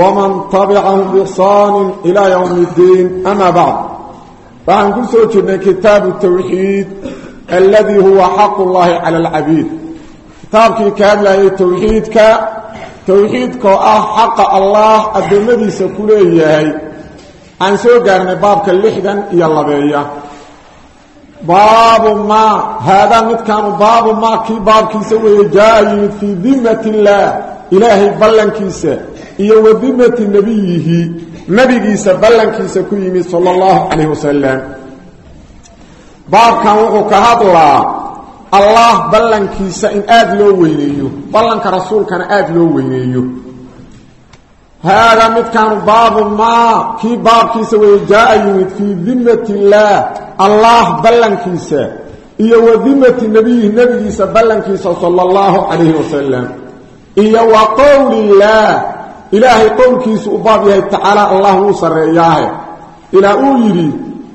waman tabicahum biixsaanin ilaa yowmi iddiin amaa bacd waxaan ku soo jirnay kitaabu tawxiid alladii huwa xaqullaahi cala alcabiid kitaabkii ka hadlayay towxiidka towxiidkoo ah xaqa allaah addoommadiisa ku leeyahay waxaan soo gaarnay baabka lixdan iyo labeeya baabu maa haadaa midkaanu baabu maa kii baabkiisa weeye jaa yimid fii dimati illaah ilaahay ballankiisa iyo wadimati nabiyihi nabigiisa ballankiisa ku yimid sala allahu calayh wasalam baabkan wuxuu ka hadlaa allah ballankiisa in aada loo weyneeyo ballanka rasuulkana aada loo weyneeyo. Haadaa midkaanu baabu maa kii baabkiisa wey jaa yimid fii dimati illaah allah ballankiisa iyo wadimati nabiyihi nabigiisa ballankiisa sala allahu calayhi wasalam iyo wa qowli illaah ilaahay qowlkiisu u baab yahay tacaala allah wuu sarreeyaahe. Ilaa uu yidhi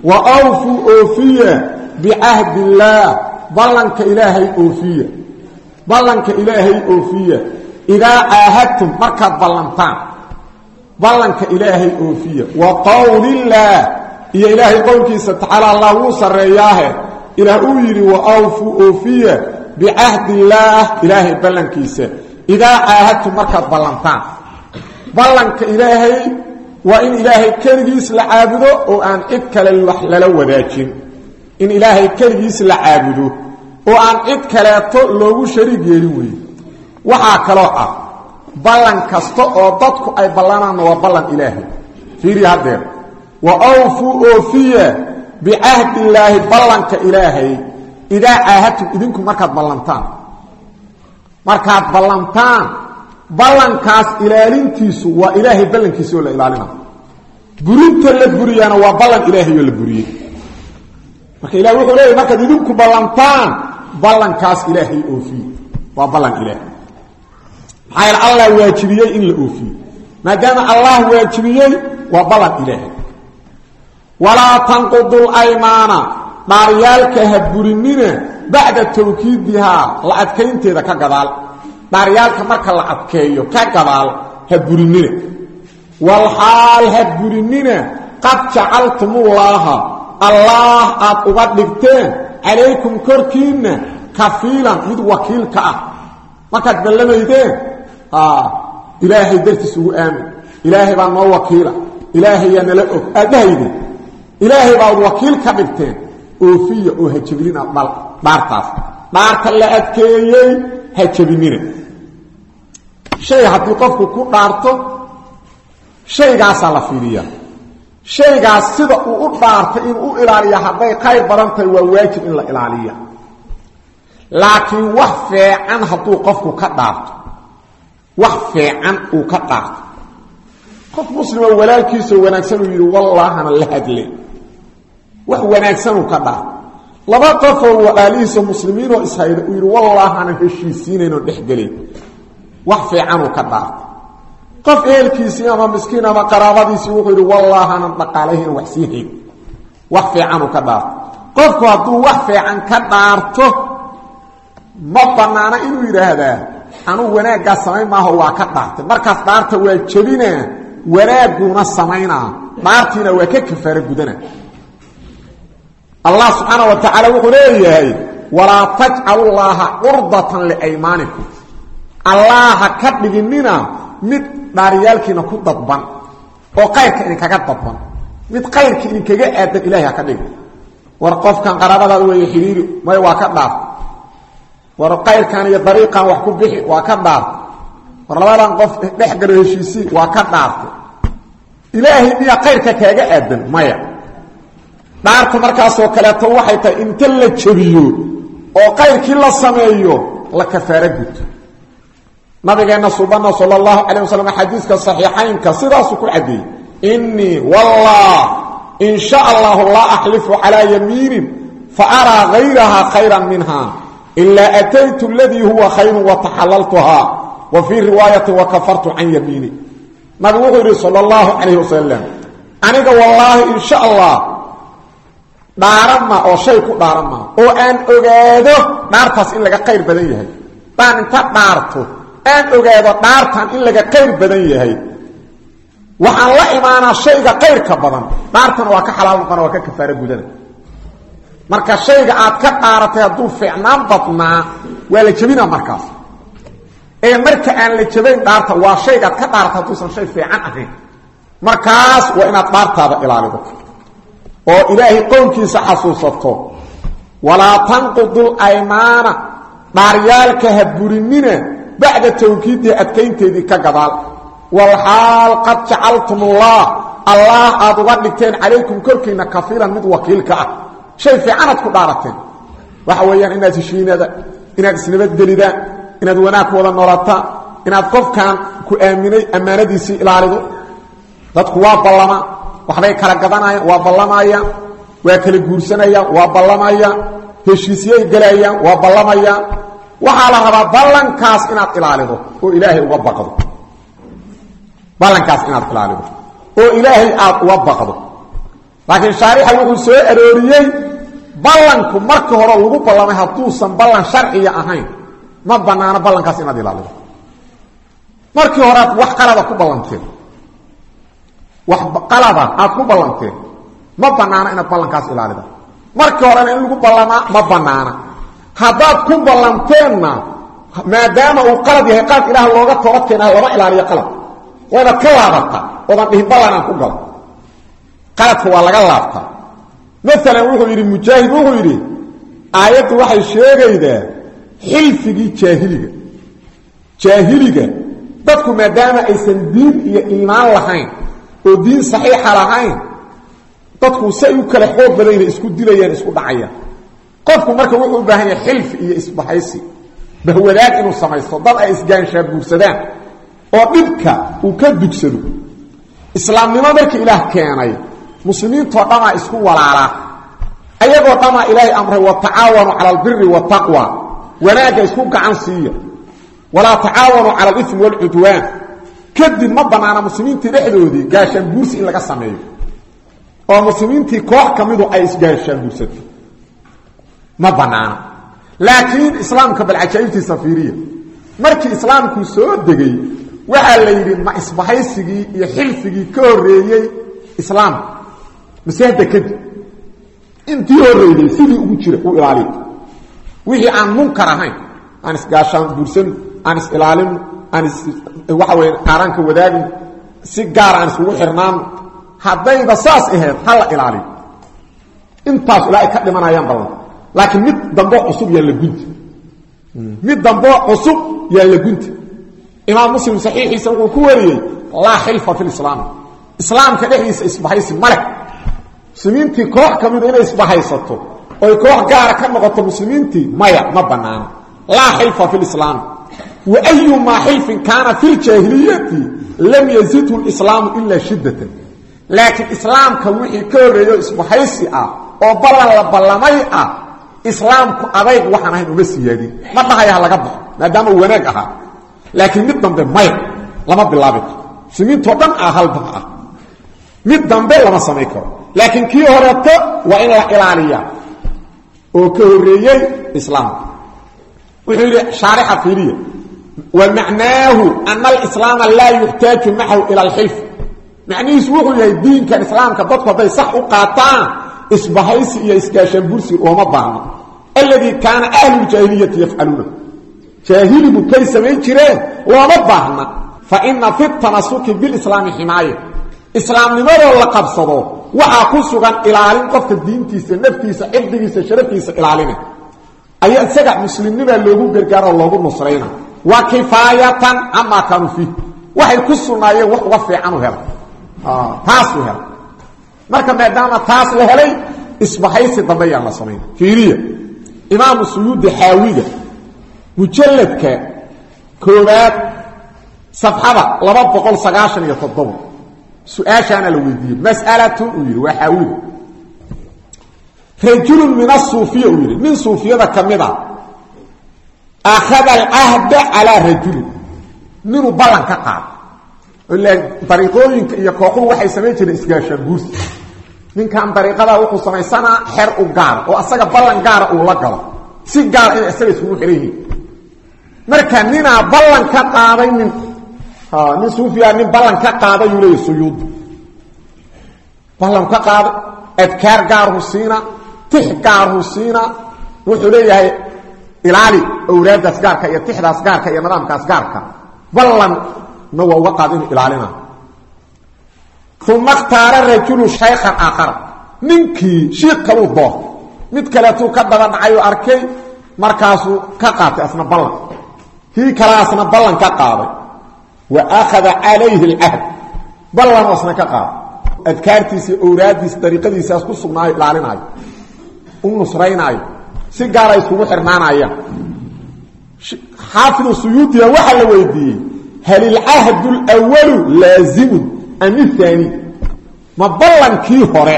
wa awfuu oofiya bicahdi illaah ballanka ilaahay oofiya. Ballanka ilaahay oofiya. Idaa caahadtum markaad ballantaan. Ballanka ilaahay oofiya. Wa qowlillaah iyo ilaahay qowlkiisa tacaala allah wuu sarreeyaahe. Ilaa uu yidhi wa awfuu oofiya bicahdi illaah ilaahay ballankiisa. Idaa caahadtum markaad ballantaan ballanka ilaahay waa in ilaahay keligiis la caabudo oo aan cid kale wax lala wadaajin. In ilaahay keligiis la caabudo oo aan cid kaleeto loogu shariig yeelin weeye waxaa kaloo ah ballan kasta oo dadku ay ballanaanna waa ballan ilaahay. Fiiri haddeer wa awfuu oofiya bicahdi illaahi ballanka ilaahay idaa caahadtum idinku markaad ballantaan. Markaad ballantaan ballankaas ilaalintiisu waa ilaahay ballankiisa oo la ilaalina. Burinta la buriyaana waa ballan ilaahay oo la buriyey marka ilah wuxuu leeyahy markaad idinku ballantaan ballankaas ilaahay oofiye waa ballan ilaahay maxaa allah waajibiyey in la oofiye maadaama allah waajibiyey waa ballan ilaahay walaa tanqudu laymaana dhaaryaalka ha burinina bacda tawkiidihaa la adkaynteeda ka gadaal dhaaryaalka marka la adkeeyo ka gadaal ha burinina walxaal ha burinina qad jacaltumullaaha allaah aad uga dhigteen calaykum korkiinna kafiilan mid wakiilka ah. Markaad ballamaydeen ilaahay dartiis ugu aamin. Ilaahay baa noo wakiila. Ilaahayaa nala og. Aad dhahayde? Ilaahay baad wakiil ka dhigteen. Oofiya oo ha jebinina dhaartaas. Dhaarta la adkeeyey ha jebinina shay haddii qofku ku dhaarto shaygaasaa la fiiriyaa. Shaygaas sida uu u dhaartay inuu u ilaaliya hadday qayr badan tahay waa waajib in la ilaaliya laakiin wax feecan hadduu qofku ka dhaarto wax feecan uu ka dhaarto. Qof muslima walaalkiisao wanaagsan uu yidhi wallaahana la hadle wax wanaagsanuu ka dhaarto. Laba qofoo walaalihiisao muslimiinoo ishayda uu yidhi wallaahana heshiisiinaynoo dhexgelayn wax fiicanuu ka dhaartay qof ehelkiisii ama miskiin ama qaraabadiisii wuxuu yidhi wallaahanan dhaqaalahina wax sii hayn. Wax fiicanuu ka dhaartay qofku hadduu wax fiican ka dhaarto ma bannaana inuu yidhaahdaa anuu wanaaggaa samayn maaho waa ka dhaartay. Markaas dhaarta waa jebinaa wanaagguuna samaynaa. Dhaartiina waa ka kafaaro gudana. Allah subxaana wa tacaala wuxuu leeyahay walaa tajcalullaaha curdatan liaymaanikum allaha ka dhiginina mid dhaaryaalkiina ku dadban oo qayrka idinkaga dadban mid qayrka idinkaga aadan ilahay ha ka dhigin war qofkan qaraabadaada weeye xidhiiri may waa ka dhaaf. War qayrkan iyo dariiqan wax ku bixi waa ka dhaaf. War labadan qof dhex waa ka dhaartay ilaahay miyaa qayrka kaaga aadan maya. Dhaarta markaasoo kaleeto waxay tahay inta la jebiyo oo qayrkii la sameeyo la kafaaro guto nabigeena subana sal اlahu alيه waslm xadiiska صaxiixaynka sidaasuu ku cadeeyey inii wallah in sha allahu laa axlifu calaa yamiinin fa araa gayrahaa khayran minha ilaa ataytu aladii huwa khayru wataxalaltuhaa wa fii riwaayati wakafartu can yamiini nabigu wuxuu yidhi sal اllahu calayh wasalam aniga wallaahi in sha allah dhaaran ma oo shay ku dhaaran maa oo aan ogaado dhaartaas in laga qayr badan yahay daan inta dhaarto aan ogaado dhaartan in laga qayr badan yahay. Waxaan la imaanaa shayga qayrka badan. Dhaartana waa ka xalaal noqona waa ka kafaaro gudana. Marka shayga aad ka dhaaratay hadduu fiicnaan badnaa waa la jebinaa markaas. Ee marka aan la jabayn dhaarta waa shaygaad ka dhaarata hadduusan shay fiican ahayn. Markaas waa inaad dhaartaada ilaalido. Oo ilaahay qowlkiisa xasuusato walaa tanqudul aymaana. Dhaaryaalka ha burinina bacda tawkiidii adkaynteedii ka gadaal. Walxaal qad jacaltumullah allah aad uga dhigteen calaykum korkiina kafiilan mid wakiilka ah. Shay fiicanaad ku dhaarateen. Waxa weeyaan inaad heshiinada inaad isnabadgelidaan inaad wanaag wada noolataan inaad qofkan ku aaminay ammaanadiisii ilaalido. Dadku waa ballama waxbay kala gadanayaan waa ballamayaan waa kala guursanayaan waa ballamayaan heshiisyay gelayaan waa ballamayaan waxaa la rabaa ballankaas inaad ilaalido oo ilaahay uga baqdo. Ballankaas inaad ilaalido oo ilaahay aad uga baqdo. Laakiin shaarixa wuxuu soo arooriyey ballanku marka hore lagu ballamay hadduusan ballan sharciya ahayn ma banaano ballankaas inaad ilaalido. Markii hore aad wax qalada ku ballanteen. Wax qalada aad ku ballanteen ma banaana inaad ballankaas ilaalida markii horena in lagu ballamaa ma banaana haddaad ku ballanteenna maadaama uu qalad yahay qalad ilaah looga toba keenaha lama ilaaliyo qalad waa inaad ka laabata oodan dhihin ballanaan ku galo. Qaladka waa laga laabtaa maalan wuxuu yidhi mujaahid wuxuu yidhi aayaddu waxay sheegaydaa xilfigii jaahiliga. Jaahiliga dadku maadaama aysan diin iyo iimaan lahayn oo diin saxiixa lahayn dadku say u kala xoog isku dilayaan isku dhacayaan qofku marka wuxuu u baahan yahay xilfi iyo isbahaysi bahwadaag inuu samaysto dad ay isgaanshaabguursadaan oo dhibka uu ka dugsado. Islaamnimo markii ilaah keenay muslimiintoo dhamaa isku walaalaa ayagoo dhamaa ilaahay amray watacaawanu cala albiri waataqwa wanaagga isku gacan siiya. Walaa tacaawanuu cala alifmi waalcudwaan kadib ma bannaana muslimiintii dhexdoodii gaashaan guursi in laga sameeyo. Oo muslimiintii koox ka midu ay isgaashaan guursato ma bannaana laakiin islaamka bal cajaa'ibtiisa fiiriya. Markii islaamkuu soo degay waxaa la yidhi ma isbahaysigii iyo xilfigii ka horreeyey islaamka masaahda kadib intii horreeyey sidii ugu jira u ilaaliyo wixii aan munkar ahayn aan isgaashaan guursan aan is ilaalin aan is waxa weya qaaraanka wadaagin si gaara aan iskugu xirnaano haddayba saas ahayd ha la ilaaliyo intaas ilaa ay laakiin mid dambo cusub yaan la gunti. Mid dambo cusub yaan la gunti. Imaam muslim saxiixiisa wuxuu ku wariyey laa xilfa fi lislaam islaamka dhexdiisa isbahaysi male muslimiintii koox ka mida inay isbahaysato oy koox gaara ka noqoto muslimiintii maya ma banaano laa xilfa fi lislaam wa ayumaa xilfin kaana fi ljaahiliyati lam yazidhu lislaamu ilaa shiddatan. Laakiin islaamka wixii ka horreeyo isbahaysi ah oo ballan la ah islaamku adayg waxaan ahayn uma siyaadin. Ma dhahaya ha laga baxo maadaama wanaag ahaa. Laakiin mid dambe maya lama bilaabi karo muslimiintoo ah halba ah. Mid dambe lama samayn karo. Laakiin kii horeeto waa in la ilaaliyaa oo ka horreeyey islaamka wuxuu yidhi shaarixa fiiriya. Wa macnaahu ana alislaama laa yuxtaaju macahu ila alxilf macnihiisu wuxuu yahay diinkan islaamka dadku hadday sax u qaataan isbahaysi iyo isgaashaan bursi ooma baahno alladii kaana ahluuljaahiliyati yafcaluuna jaahiligu kay samayn jireen looma baahna. Fa ina fi tanasuki bilislaami ximaaya islaamnimadoo la qabsado waxaa ku sugan ilaalin qofka diintiisa naftiisa cirdigiisa sharaftiisa ilaalina ayaa isaga muslimnimaa loogu gargaaroo loogu nusrayna. Wa kifaayatan camaa kaanuu fiih. Waxay ku sugnaayeen wax uga fiicanu hela. Taasuu hela marka maadaama taas la helay isbahaysi dambe yaan la samayn fiiriya imaamu suyuudi xaawiga mujalladka koobaad safxada laba boqol sagaashan iyo toddoba su'aashaana la weydiiyey. Mas'alatun uu yidhi waa rajulun min asuufiya uu yidhi nin suufiyada ka mid a akhada alcahda calaa rajulin. Ninuu ballan ka qaado dariiqooyinka iyo kooxuhu waxay samayn jireen isgaashaan guursi ninkan dariiqadaa wuxuu samaysanaa xer u gaara oo asaga ballan gaara uu la galo. Si gaara inay isaga iskugu xihan marka ninaa ballan ka qaaday nin nin suufiya nin ballan ka qaaday yuu leeya suyuud. Ballan ka qaaday adkaar gaarhu siina tix gaarhu siina. Wuxuu leeyahay ilaali awraadaas gaarka iyo tixdaas gaarka iyo nidaamkaas gaarka ballanna waa uga qaada inuu ilaalina uma khtaara rajulu shaykhan aakhara ninkii shiik kaluu doortay mid kaleetuu ka daba dhacay oo arkay markaasuu ka qaatay asna ballan. Kii kalaasna ballan ka qaaday. Wa akhada calayhi alcahd ballanuu asna ka qaaday. Adkaartiisi awraaddiis dariiqadiisaas ku sugnaayo ilaalinaayo u nusraynaayo. Si gaara iskugu xirnaanayaan. Xaafidu suyuudiya waxaa la weydiiyey hal ilcahdu lwalu laazimun am ihaani ma ballankii hore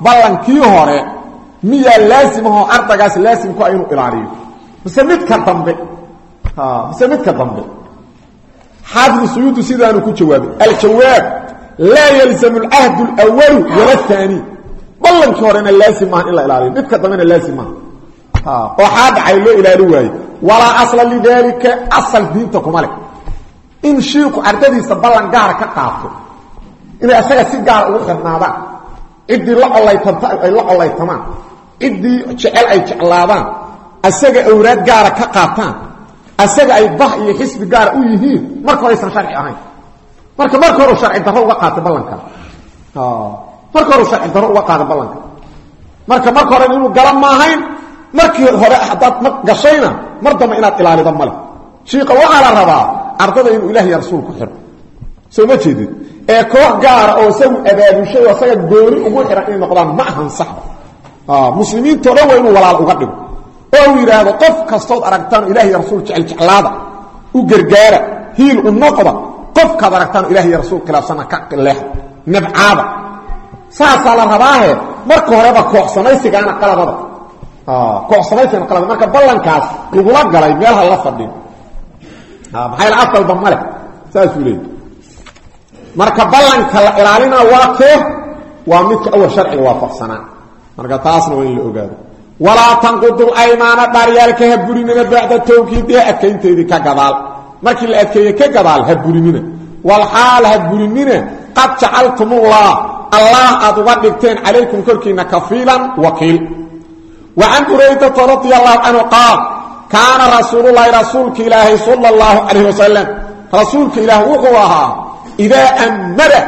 ballankii hore miyaa laazimahoo ardagaas laazimku a inuu ilaaliyo mise midka dambe mise midka dambe xaafidu suyuudi sidaanu ku jawaabay aljawaab laa yalzamu alcahdu lwalu wala haani ballankii horena laazim maaha in la ilaaliyo midka dambena laazim maaha oo xaa dhacay loo ilaali waaye walaa asla lidaalika asal diinta kuma leh. In shiiku ardadiisa ballan gaara ka qaato inay asaga si gaara ugu xirnaadaan. Ciddii ay la colaytamaan ciddii jecel ay jeclaadaan. Asaga awraad gaara ka qaataan. Asaga ay bah iyo xisbi gaara u yihiin marka horeysan sharci ahayn. Marka marka hore sharci darro uga qaatay ballanka marka hore sharci darro uga qaaday ballanka marka marka hore inuu gala maahayn markii hore haddaad ma gashayna mar dambe inaad ilaalido male shiika waxaa la rabaa ardada inuu iyo rasuul ku xiro. Soo ma ee koox gaara oo isagu abaabushay oo isaga gooni ugu xihan inay noqdaan ma ahan saxba muslimiintao dhan waa inuu walaal uga dhigo. Oo uu yidhaahdo qof kastood aragtaan ilah iyo rasuul jecel jeclaada u gargaara hiil u noqda qofkaad aragtaan ilah iyo rasuul khilaafsana ka leexa nabcaada. Saasaa la rabaahe marka horeba koox samaysigaana qaladada koox samaysigana qalada marka ballankaas lagula galay meel ha la fadhin. Maxaa asalba male saasuu leeyay marka ballanka la ilaalina waa kee? Waa midka awal sharciga waafaqsanaa. Marka taasna waa in la ogaado. Walaa tanqudu aymaana dhaaryaalka ha burinina bacda tawkiidiha adkaynteedii ka gadaal. Markii la adkeeye ka gadaal ha burinina. Walxaal ha burinina qad jacaltumullah allah aad uga dhigteen calaykum korkiina kafiilan wakiil qaal kaana rasuululahi rasuulka ilaahay sal اllahu calayh wasalam rasuulka ilaah wuxuu ahaa idaa ammara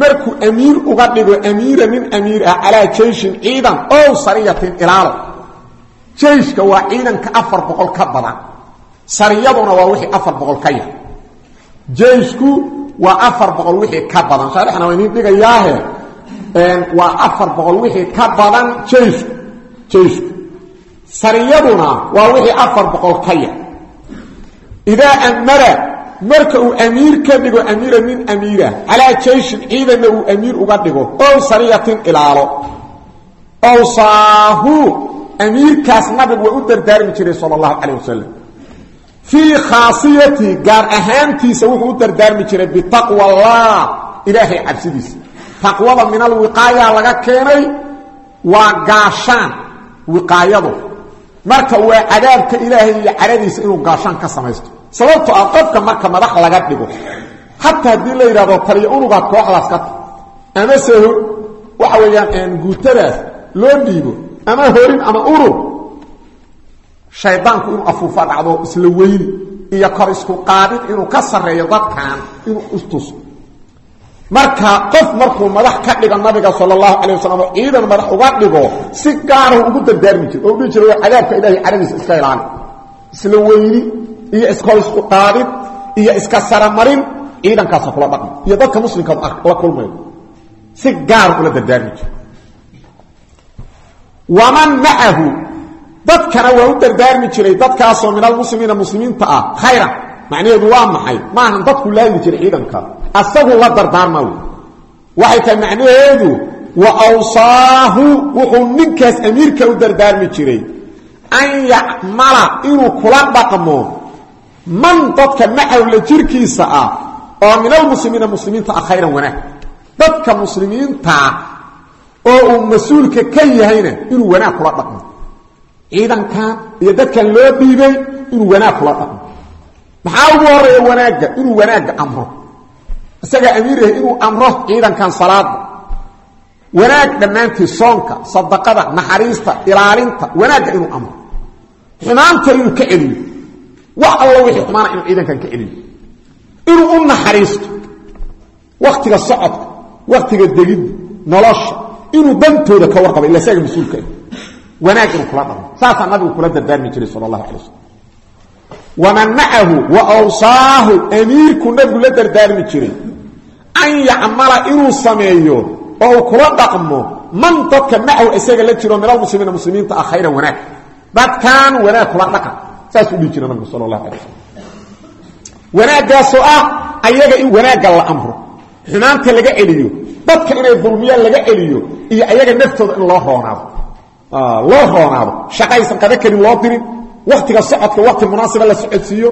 markuu amiir uga dhigo amiira nin amiir ah calaa jeyshin ciidan ow sariyatin ilaalo jeyshka waa ciidanka afar boqol ka badan sariyaduna waa wixii afar boqol ka yar jeyshku waa afar boqol wixii ka badan shaarixna waa afar boqol wixii ka badan sariyaduna waa wixii afar boqol ka yar. Idaa amara marka uu amiir ka dhigo amiira min amiira calaa jeyshin ciidanna uu amiir uga dhigo ow sariyatin ilaalo. Ow saahu amiirkaas nabigu waa u dardaarmi jiray sal allahu calayh wasalam fii khaasiyati gaar ahaantiisa wuxuu u dardaarmi jiray bitaqwa allah ilaahay cabsidiisa. Taqwada min alwiqaaya laga marka waa cadaabka ilaahay iyo caradiisa inuu gaashaan ka samaysto. Sababto ah qofka marka madax laga dhigo xataa haddii la yidhahdo taliyo unugaad kooxdaas ka ta amase waxa weeyaan guutadaas loo dhiibo ama horin ama urur shaydaanku inuu afuufa dhacdo isla weyni iyo kor isku qaadid inuu ka sarreeyo dadkan inuu istuso marka qof markuu madax ka dhigo nabiga sal اlahu alيه wasalam oo ciidan madax uga dhigo si gaarahu ugu dardaarmi jir oo dhihi jira waa cadaabka ilahay caradiisa iska ilaali isla weyni iyo iskor isku qaadid iyo iska saramarin ciidankaasa kula dhaqmi iyo dadka muslimka la kulmayo si gaar ula dardaarmi jir waman macahu dadkana waa u dardaarmi jiray dadkaasoo min almuslimiina muslimiinta ah khayran macnaheedu waa maxay? Maahan dadku laaydi jiray ciidanka. Asagu la dardaarma wey waxay tahay macnaheedu wa awsaahu wuxuu ninkaas amiirka u dardaarmi jiray. An yacmala inuu kula dhaqmo. Man dadka macawla jirkiisa ah oo min almuslimiina muslimiinta ah khayran wanaag. Dadka muslimiintaa oo uu mas'uulka ka yahayna inuu wanaag kula dhaqmo. Ciidankan iyo dadkan loo dhiibay inuu wanaag kula dhaqmo maxaa ugu horreeya wanaagga? Inuu wanaagga amro. Isagaa amiir yahay inuu amro ciidankan salaada wanaag dhammaantii soonka sadaqada naxariista ilaalinta wanaagga inuu amro. Xumaanta inuu ka celiyo wax allo wixii xumaana inuu ciidankan ka celiyo inuu u naxariisto. Waktiga socodka waktiga degidda nolosha inuu dantooda ka warqabo ila isaga mas'uulka ah wanaag inuu kula dhaqmo saasaa nabigu kula dardaarmi jiray sala allahu alay waslm waman macahu wa awsaahu amiirku nabigu la dardaarmi jiray an yacmala inuu sameeyo oo uu kula dhaqmo man dadka macahu isaga la jiro min almuslimiina muslimiinta ah khayran wanaag dadkan wanaag kula dhaqan saasuu dhihi jira nabigu sala allahu alay waslm wanaaggaasoo ah ayaga in wanaagga la amro xumaanta laga celiyo dadka inay dulmiyaan laga celiyo iyo ayaga naftooda in loo roonaado loo roonaado shaqaysan qada kelin loo dirin waktiga socodka wakti munaasiba la socodsiiyo.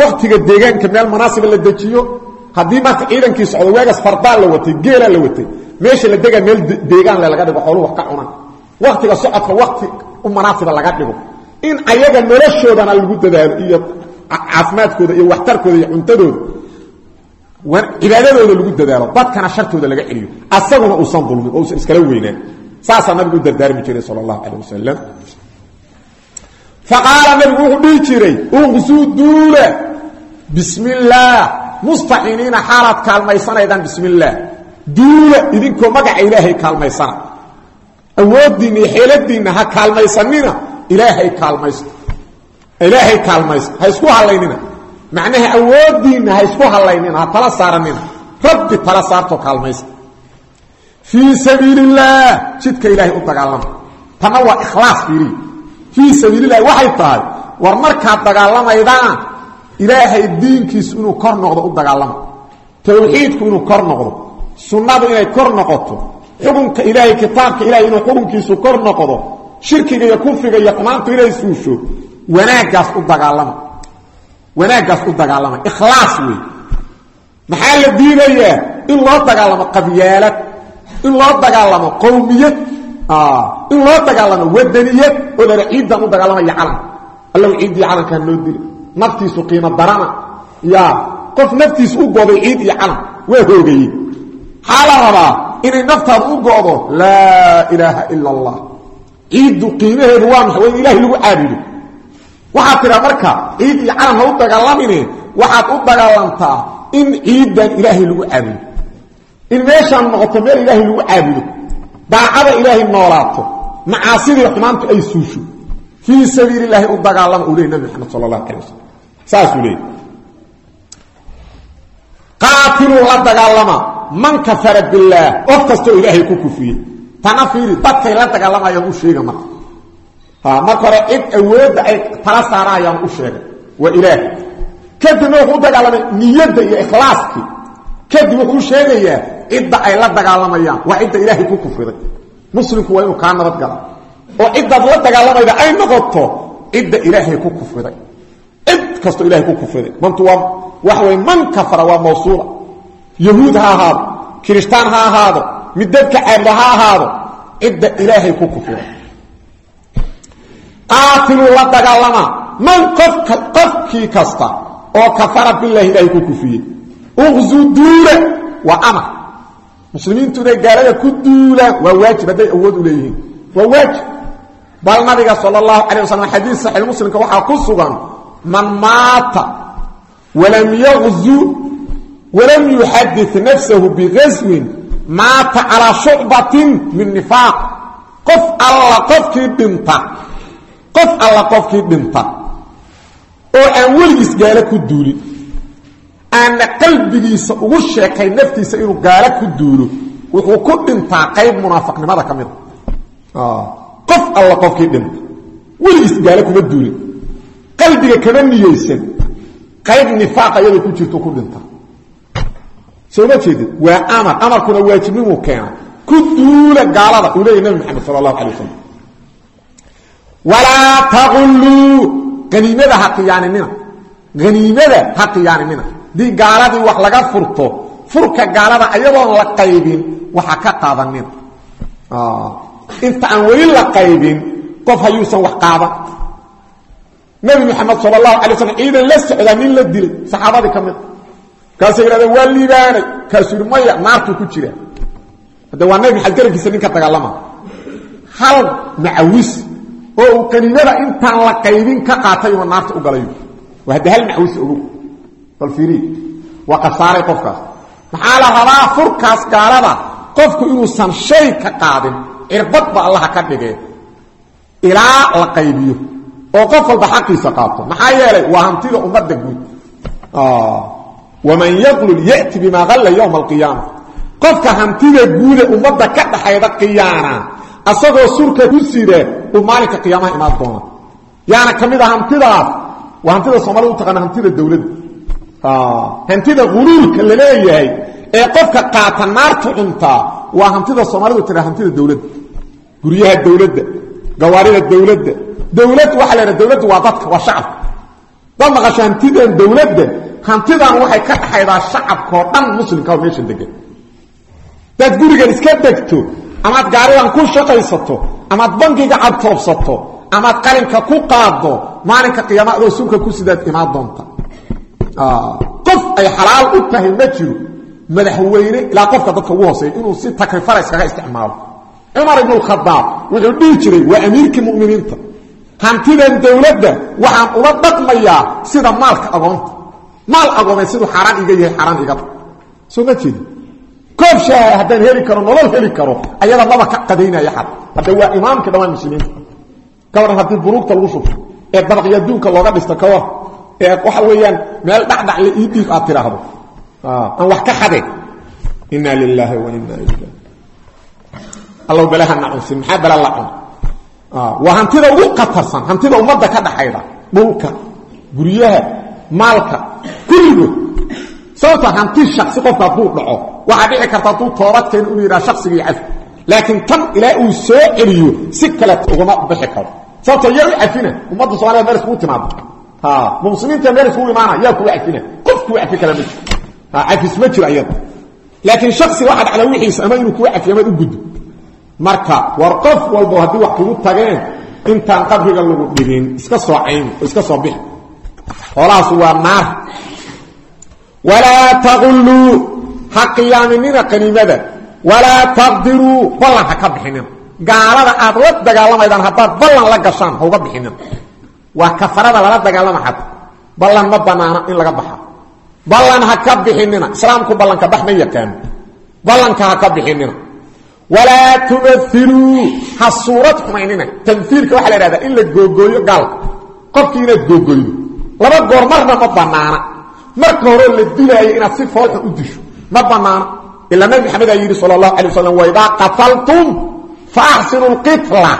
Waktiga deegaanka meel munaasiba la dejiyo. Haddii marka ciidankii socdo waagaas fardaa la watay geelaa la watay meesha la degaa meel deegaan le laga dhigo xooluu wax ka cunaan. Waktiga socodka wakti u munaasiba laga dhigo. In ayaga noloshoodana lagu dadaalo iyo caafimaadkooda iyo waxtarkooda iyo cuntadooda. Cibaadadooda lagu dadaalo dadkana shartooda laga celiyo. Asaguna uusan dulmin oo usan iskala weynaan. Saasaa nabigu dardaarmi jiray sal allahu wasalam faqaala nabigu wuxuu dhihi jiray uqsuu duula bismi illaah mustaciiniina xaalaad kaalmaysanaydaan bismi illaah duula idinkoo magaca ilaahay kaalmaysana. Awooddiinna iyo xeeladiinna ha kaalmaysanina ilaahay kaalmaysto ilaahay kaalmaysto ha isku hallaynina. Macnaha awooddiinna ha isku hallaynina ha tala saaranina. Rabbi tala saartoo kaalmaysta fii sabiili illaah jidka ilaahay u dagaalama fii sabiililahi waxay tahay war markaad dagaalamaydaan ilaahay diinkiisu inuu kor noqdo u dagaalama. Tawxiidku inuu kor noqdo sunnadu inay kor noqoto xukunka ilaahay kitaabka ilahay inuu xukunkiisu kor noqdo shirkiga iyo kufriga iyo xumaantu inay suusho wanaaggaas u dagaalama. Wanaaggaas u dagaalama. Ikhlaas wey maxaa la diidayaa? In loo dagaalamo qabyaalad in loo dagaalamo qowmiyad in loo dagaalamo wadaniyad oo lana ciiddan u dagaalamaya calan allow ciiddii calankaa noo dila naftiisu qiimo darana. Ya qof naftiisu u goday ciid iyo calan waa hoogayey maxaa la rabaa inay naftaadu u go'do laa allah ciiddu qiimaheedu waa maxay? Waa ilahay lagu caabudo waxaad tidhaa marka ciid calan ha u dagaalamine. Waxaad u dagaalantaa in ciiddan ilaahay lagu caabudo in meeshaan noqoto meel ilaahay lagu caabudo daacada ilaahay noolaato macaasidii xumaantu ay suusho. Fii sabiili illaahi u dagaalama uu ley nabi maxamed sala allahu calay wasalam saasuu la dagaalama man kafara billaah qof kastoo ilaahay ku kufriyey tana fiiri dadkay la dagaalamayaan u sheega marka. Marka hore cid awoodda ay tala saarayaan u sheegay waa ilaah kadibna wuxuu dagaalamay niyadda iyo ikhlaaskii. Kadib wuxuu sheegayaa cidda ay la dagaalamayaan waa cidda ilaahay ku kufriday. Muslimku waa inuu kaa nabad gala oo ciddaad la dagaalamayda ay noqoto cidda ilaahay ku kufriday. Cid kastoo ilahay ku kufriday. Mantu waa waxa way man kafara waa mawsuula. Yahuud ha ahaado kirishtaan ha ahaado mid dadka caabuda ha ahaado cidda ilaahay ku kufriday. Qaatiluu la dagaalama. Man qofka qofkii kasta oo kafara bilahi ilaahay ku kufriyey. Uqzu duula waa amar muslimiintu inay gaalada ku duulaan. Waa waajib hadday awood u leeyihiin. Waa waajib. Bal nabiga sal اllahu alay waslm xadiis saxiix muslimka waxaa ku sugan man maata walam yagzu walam yuxadid nafsahu bigaswin maata calaa shucbatin min nifaaq. Qof alla qofkii dhinta qof alla qofkii dhinta oo aan weligiis gaalo ku duulin aanna qalbigiisa ugu sheekay naftiisa inuu gaalo ku duulo wuxuu ku dhintaa qayb munaafiqnimada ka mida qof alla qofkii dhinta weligiis gaalo kuma duulin. Qalbiga kama niyeysan qayb nifaaqa iyadoo ku jirto ku dhinta. Soo ma jeedid waa amar amarkuna waajibnimuu keena ku duula gaalada uu leeyay nabi maxamed sala allahu alay wasalam walaa taqulluu haniimada ha qiyaaninina haniimada gaaladii wax laga furto furka gaalada ayadoon la qaybin waxa ka qaadanina inta aan weli la qaybin qof hayuusan wax qaadan. Nabi maxamed sal allahu alay slam ciidan la socdaa nin la dilay. Saxaabadii ka mid. Kaasay yidhahdeen waa liibaanay. Kaasuu yihi maya naartuu ku jira. Hadde waa nabi maxamed garabkiisa ninka dagaalama. Hal macawis oo uu qaniimada intaan la qaybin ka qaatay uma naarta u galayo. Waa bal fiiri. Waa khasaaray qofkaas maxaa la rabaa furkaas gaalada? Qofku inuusan shay ka qaadin cirbadba allaha ka dhigee ilaa la qaybiyo. Oo qof walba xaqiisa qaato. Maxaa yeelay waa hantida ummadda guud. Waman yaqlul yati bimaa alla ywma alqiyaama qofka hantida guude ummadda ka dhaxayda qiyaana asagoo surka ku sida uu maalinka qiyaamaha imaan doona yaana ka mid a hantidaas waa hantida soomaalida u hantida dowladda hantida huluulka la leeyahay ee qofka qaata naartu cuntaa waa hantida soomaalidu tira hantida dowladda guryaha dowladda gawaarida dowladda dowlad waxa la dowladdu waa dadka waa shacabka dad maqasho hantidan dowladda hantidan waxay ka dhaxaydaa shacabkao dhan muslimka oo meesha degan daad gurigan iska degto amaad gaaridan ku shaqaysato amaad bangiga cadtoobsato amaad qalinka ku qaado maalinka qiyaama adoo surka ku qof ay xalaal u tahay ma jiro madaxweyne ilaa qofka dadka ugu hooseeya inuu si takrifala iskaga isticmaalo. Cumar ibnu khadaab wuxuu dhihi jiray waa amiirkii muminiinta. Hantidan dowladda waxaan ula dhaqmayaa sida maalka agoonta. Maal agoomeed siduu xaaraan iga yahay xaaraan igaba soo ma jeedi koob shaaha haddaan heli karo nolol heli karo ayada maba ka qadaynaya xad hadda waa imaamkii dhammaan muslimiinta. Ka waran haddii buruugta lagu shubto ee dabaqyo adduunka looga dhisto ka war waxa weeyaan meel dhacdhac le ii dhiif aad tiraahdo. Aan wax ka xadeen inna lilaahi wa inna ilayhi allow balahana cunsin maxaa bala la cun? Waa hantida ugu qatarsan hantida ummadda ka dhaxayda dhulka guryaha maalka kulligood sababta hanti shaksi qofka hadduu dhaco waxaa dhici karta hadduu toobad keeno inuu yidhaha shaksigii cafi laakiin tan ilaa uu soo celiyo si kale ugama bixi karo. Sababta yaa u cafina ummadda somalida meel iskugu timaado muslimiinta meel iskugu imaana yaa kuwa cafina qof kuwa cafi kala ma jiro. Cafis ma jiro ayada laakiin shaksi waxa dhacda wixiisa ama inuu kuwa cafiyo amaad u gudbo marka war qof walbo haddii wax kugu tageen intaan qabriga lagu dhigin iska soo cayn oo iska soo bixi hoolahaas waa naar. Walaa taqulluu ha qiyaaminina qaniimada. Walaa taqdiruu ballan waa kafarada lala dagaalama xata ballan ma banaano in laga baxa. Ballan ha ka bixinina. Islaamku ballanka bax ma yaqaano ballanka ha ka bixinina. Walaa tumailuu ha suurad xumaynina. Tamhiilka waxaa la ihahdaa in la googooyo gaalka qofkii inaad laba goor marna ma banaana. Marka horeo la dilaayo inaad si foolxun u disho. Ma banaana ilaa nabi maxamed aa yidhi sal اlahu alay waidaa qataltum fa axsinu lqitla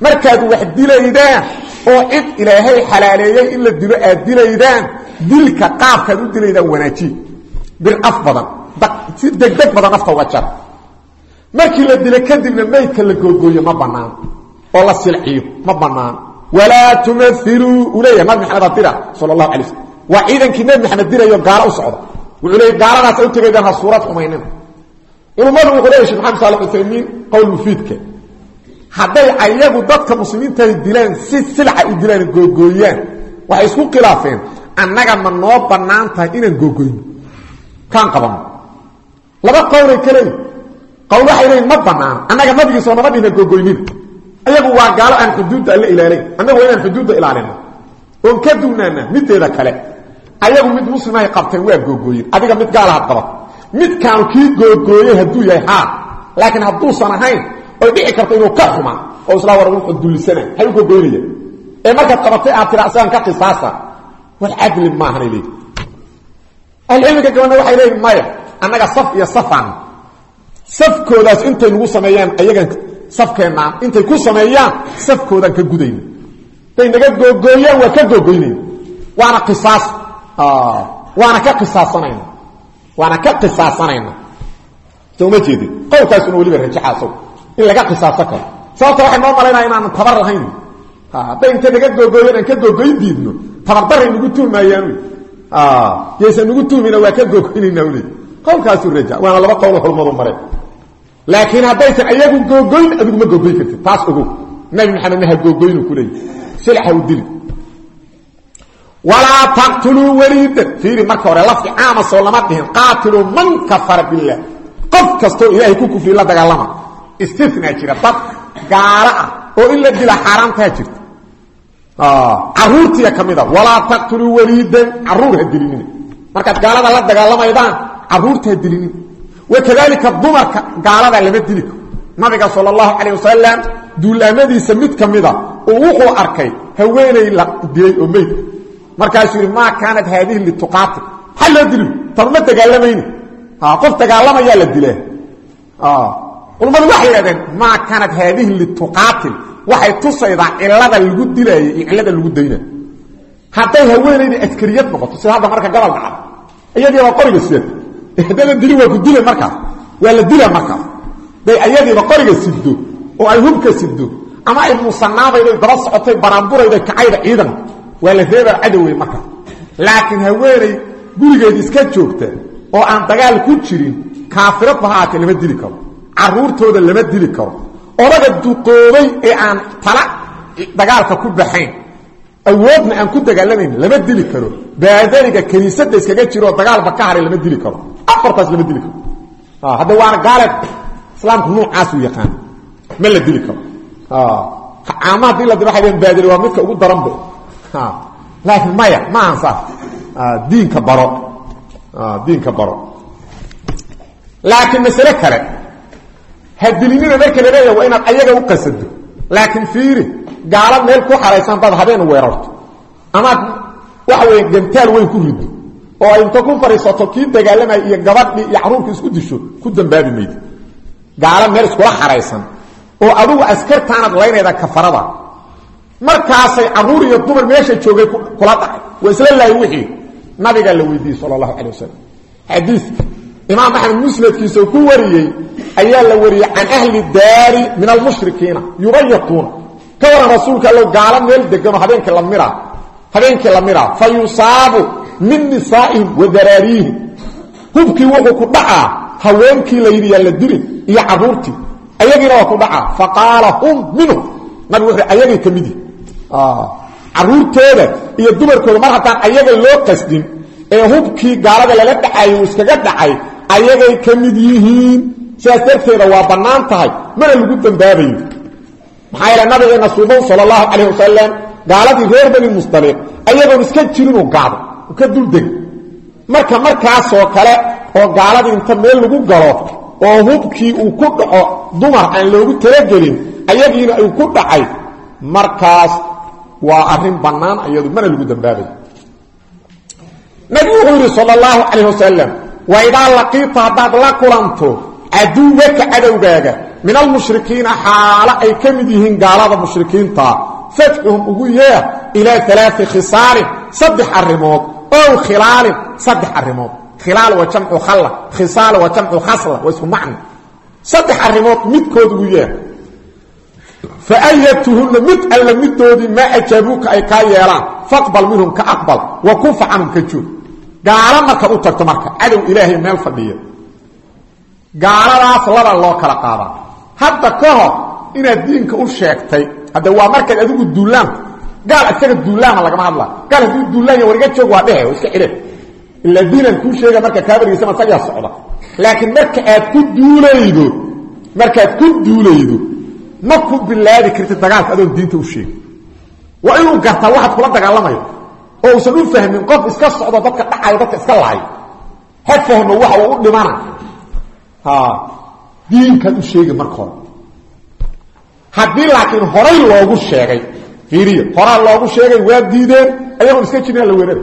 markaad wax dilaydaan oo cid ilaahay xalaaleeyey in la dilo aad dilaydaan dilka qaabkaad u dilaydaan wanaajiye bir af badan si degdeg badan afta uga markii la dilo kadibna maydka la googooyo ma banaano oo la silciyo ma banaano walaa tumailuu uu leeyahay nabi maxamed adira sal اlahu alay slm waa dirayo gaalo u socda wuxuu leeyay gaaladaas ay u tegaydaan suurad xumaynina. Culummadu wuxuu leeyahy shek maxamed saal uthaymiin qowl mufiidka hadday ayagu dadka muslimiintaay dilaan si silca u dilaan googooyaan. Waxay isku khilaafeen annaga ma noo bannaan inaan googoyno kaan qabanno? Laba qowlay ka leeyihiin qowl ma banaano annaga nabigiisoo nama dhihna googoynina ayagu waa gaalo aan xuduudda alla ilaalayn annagu waa inaan xuduudda ilaalino oon ka dugnaana mideeda kale. Ayagu mid muslimahay qabteen waa googooyen adiga mid gaalahaad qabato midkaanu kii googooyey hadduu yahay haa. Laakiin hadduusan ahayn oy dhici karto inuu ka xumaa oo isla war wuxuu dullisana hay u ee markaad qabatay aad tira ka qisaasa war cadli maahanay leeyihi ahlucilmiga gabana waxay leeyihiin maya annaga saf iyo safaan safkoodaas intay nagu sameeyaan ayagan safkeennaan intay ku sameeyaan safkoodaan ka gudayna day naga googooyaan waa ka googoynayna waana qisaas waana ka qisaasanayna waana ka qisaasanayna soma jeedin. Qowlkaasuna weliba rajaxa asag in laga qisaasan karo. Sababta waxay noo malaynaya inaanan tabar lahayn. Hadday inta naga googooyan aan ka googoy diidno tabardaray nagu tuhmaayaan yaysan nagu tuhmina waa ka googoynayna le qowlkaasu raja waana laba qowlo culmadu mareen laakiin haddaysan ayagu googoyn adigu ma googoyn kartid. Taas ogow nabi maxamedna ha googoynu ku leeyahy silxa u dili walaa taqtuluu weliidan fiiri marka hore lafdi caama soo lama dhihin. Qaatiluu man kafara billaah qof kastoo ilaahay ku kufriy la dagaalama istina jira dad gaalo ah oo in la dila xaaraantaa jirta. Caruurtiya ka mid a walaa taqtuluu weliidan carruur ha dilinina markaad gaalada la dagaalamaydaan carruurta ha dilinina wakadalika dumarka gaalada lama dili karo. Nabiga sal اlahu calayh wasalam duulaamadiisa mid ka mida uu wuxuu arkay haweenay la dilay oo meyd. Markaasuu yidhi maa kaanat haadihi lituqaatil maxaa loo dili tan ma dagaalamayni qof dagaalamayaa la dilaa culammadu waxay yidhahdeen maa kaanat haadihi lituqaatil. Waxay tusaydaa cilada lagu dilaayo iyo cilada lagu daynayo hadday haweenaydii askariyad noqoto sida hadda marka gabal dhacda iyadiiba qoriga sideed haddana dili waa ku dila markaas waa la dila markaas day ayadiiba qoriga siddo oo ay hubka siddo. Ama ay musanaabayday daba socotay banaanburayday kacayda ciidan. Waa la reebaa cadowey markaas laakiin haweenay gurigeed iska joogta oo aan dagaal ku jirin kaafiradba haatee lama dili karo caruurtooda lama dili karo. Odaga duqoobay ee aan tala dagaalka ku baxayn awoodna aan ku dagaalamayn lama dili karo. Baadariga kaniisada iskaga jiro oo dagaalba ka haray lama dili karo. Afartaas lama dili karo. Hadda waana gaaleed islaamku nuucaasuu yaqaan ma la dili karo. Caama haddii la deen baadari waa midka ugu daranba laakiin maya ma ahan saas diinka baro. Diinka baro. Laakiin masale kale hadilinina marka la leeyaha waa inaad ayaga u qasado. Laakiin fiiri gaala meel ku xaraysan dad habeen weerarto. Amaad waxa weeye gantaal weyn ku rido oo ay inta ku fadhiisato kii dagaalamaya iyo gabadhii iyo caruurka isku disho ku dambaabi maydi gaalo meel iskula xaraysan. Oo adugu askartaanad laynayda kafarada. Markaasay carruur iyo dumar meesha joogay kula dhacay. Waa isla wixii nabigaa la weydiiyey sala allahu calay wasalam xadiidka imaam axmed musnadkiisa ku wariyey ayaa la wariyey can ahli daari min almushrikiina yubayatuuna ka waran rasuulka allow gaalo meel degano habeenkii la miraa habeenkii la miraa fa min nisaa'ihim wa daraariihim hubkii wuxuu ku dhacaa haweenkii la yidhi yaa la dilin iyo caruurtii. Ayagiina waa ku dhacaa fa qaala hum minhum nabigu wuxuu ayagay caruurtooda iyo dumarkooda mar haddaan ayaga loo qasdin ee hubkii gaalada lala dhacayo uu iskaga dhacay ayagay ka yihiin sidaas darteeda waa bannaan tahay. Mana lagu dambaabayo maxaa yeele nabigeena suuban sala allahu calayh wasalam gaaladii reer bani musdaliq ayagoon iska jirinuu gaado u ka duldeg marka markaasoo kale oo gaaladii inta meel lagu galo oo hubkii uu ku dhaco dumar aan loogu talagelin ayagiina uu ku dhacay markaas waa arrin bannaan iyadu mana lagu dambaabayo nabigu wuxuu yidhi sal allahu calayh wasalam wa idaa laqiita haddaad caduwaka cadowgaaga min almushrikiina xaalo ay ka mid yihiin gaalada mushrikiinta. Fadcuhum ugu yeer ilaa alaai khisaalin saddex arrimood. Ow khilaalin saddex arrimood. Khilaal waa jamcu khalla khisaal waa jamcu khasla waa isku macno saddex arrimood midkood ugu yeer fa ayatuhunna mid alla midoodii maa ajaabuuka ay kaa yeelaan faqbal minhum ka aqbal wa gaaladaas laba loo kala qaadaa. Hadda ka hor inaad diinka u sheegtay hadda waa markaad adigu duulaanku gaal isaga duulaama lagama hadla. Gaal hadduu duulaanya war iga joog waa dhehe iska xidhe ilaa diinan kuu sheega marka kaabargiisama isagaa socda. Laakiin marka aad ku duulaydo markaad ku duulaydo ma ku bilaabi kartid dagaalka adoon diinta u sheegin. Waa inuu gartaa waxaad kula dagaalamayo oo uusan u fahmin qof iska socdo dadka dhacayo dadka iska laayo ha fahmo waxa uu u dhimana diinkaad u sheegi marka hore haddii laakiin horay loogu sheegay fiiriyo horaa loogu sheegay waa diideen ayagoon iska jirin la weerara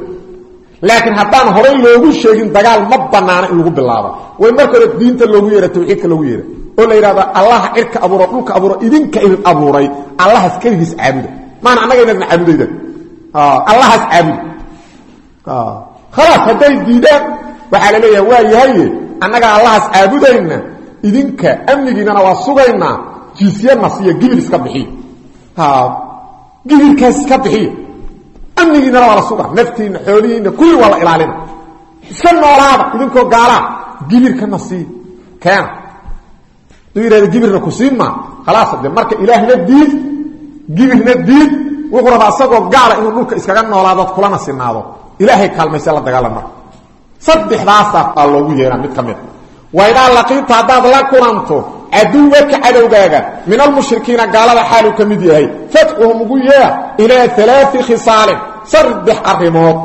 laakiin haddaan horay loogu sheegin dagaal ma banaana in lagu bilaabo. Way marka hore diinta loogu yeera tawxiidka loogu yeera oo la yidhahda allaha cirka abuuro dhulka abuuro idinka idin abuuray allahas keligiis caabuda maana annaga inadna caabudayda. Allahaas caabuda khalaas hadday diidaan waxaa la leeyaha waa yahaye annaga allahaas caabudayna idinka amnigiinana waa sugaynaa jiisyana siiya gibil iska bixiy gibilkaas iska bixiya amnigiinana waa suga naftiina xoolihiina kulli waa la iska noolaada idinkoo gaalaa gibilkana siiya keena yidhahda gibirna ku siin maa de marka ilaahna diid gibirna diid wuxuu rabaa isagoo gaala inuu dhulka iskaga noolaadood kulana sinaado ilaahay kaalmayse la dagaalan saddexdaasaa aa loogu yeeraa mid ka mid. Waidaa laqiinta haddaad la kulanto caduwaka cadowgaaga min almushrikiina gaalada xaaluu ka mid yahay. Fadcuhum ugu yeer ilaa alaai khisaalin saddex arrimood.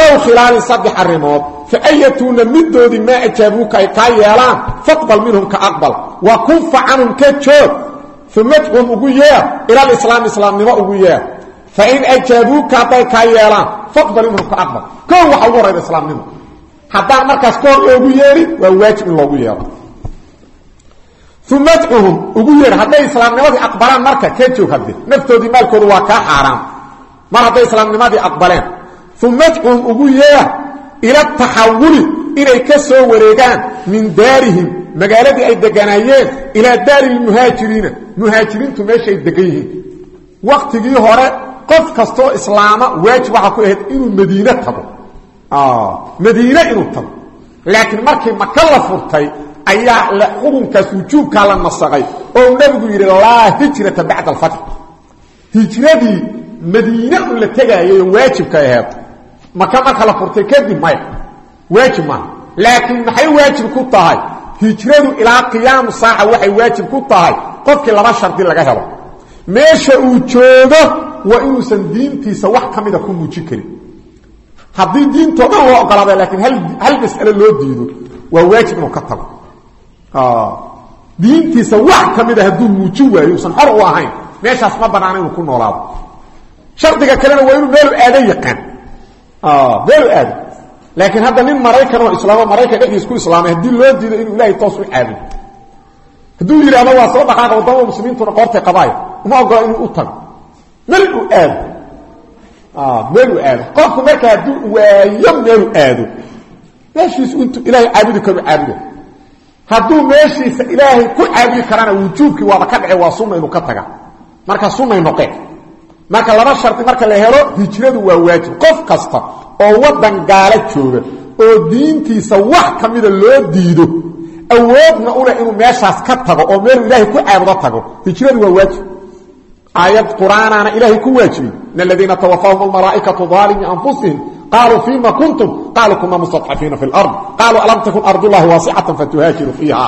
Ow khilaalin saddex arrimood. Fa ayatuuna midoodii maa ajaabuuka ay kaa yeelaan faqbal minhum ka aqbal. Wa kunfa canhum ka joog. Umadcuhum ugu yeer ila alislaam islaamnimo ugu yeer fain ajaabuuka hadday kaa yeelaan faqbal minhum ka aqbal. Koo waxa ugu horayda islaamnimo haddaan markaas ka hor loogu yeerin waa waajib in loogu yeero. Umadcuhum ugu yeer hadday islaamnimadii aqbalaan marka ka joog hadde naftoodii maalkooda waa kaa xaaraam. Mar hadday islaamnimadii aqbaleen. Umadcuhum ugu yeer ila taxawuli inay ka soo wareegaan min daarihim magaaladii ay deganaayeen ilaa daari lmuhaajiriina muhaajiriintu meeshaay degan yihiin. Waktigii hore qof kastoo islaama waajib waxaa ku ahayd inuu madiine tago madiine inuu tago laakiin markii maka la furtay ayaa xukunkaas wujuubkaa la nasaqay oo nabigu yidhi laa hijrata bacda alfatx hijradii madiine un la tegaayay oo waajibka aheed maka marka la furtay kadib maya waajib maaha. Laakiin maxay waajib ku tahay? Hijradu ilaa qiyaamu saaca waxay waajib ku tahay qofkii laba shardi laga helo. Meesha uu joogo waa inuusan diintiisa wax ka ku muujin karin haddii diintoo dhan loo ogolaada laakiin hal mas'alo loo diido waa waajib inuu ka tago. Diintiisa wax ka mida hadduu muujin waayo usan xor u ahayn meeshaas ma banaana inuu ku noolaado. Shardiga kalena waa inuu meelu aado yaqaan. Meelu aado laakiin hadda nin maraykan oo islaamo maraykan dhexdiis ku islaamay haddii loo diido inuu ilaahay toos u caabud hadduu yidhahdo waa soo dhaqaaqa waddamada muslimiintuna qoortay qabaaya uma meelu aado qofku marka hadduu waayo meelu aado meeshiisu intuu ilaahay caabudi karu caabuda hadduu meeshiisa ilaahay ku caabudi karana wujuubkii waaba ka dhace waa sunna inuu ka taga marka sunnay noqeen marka laba shardi marka la helo hijradu waa waajib qof kasta oo waddan gaala jooga oo diintiisa wax ka loo diido awoodna u inuu meeshaas ka tago oo meeluu ilaahay ku caabudo tago hijradu waa waajib aayad qur'aanaana ilaahay ku waajibay. In aladiina tawafahum almalaa'ikatu aalimi anfusihim qaaluu fima kuntum? Qaaluu kuna mustadcafiina fi lard qaaluu alam takun ardullahi waasicatan fatuhaajiru fiiha.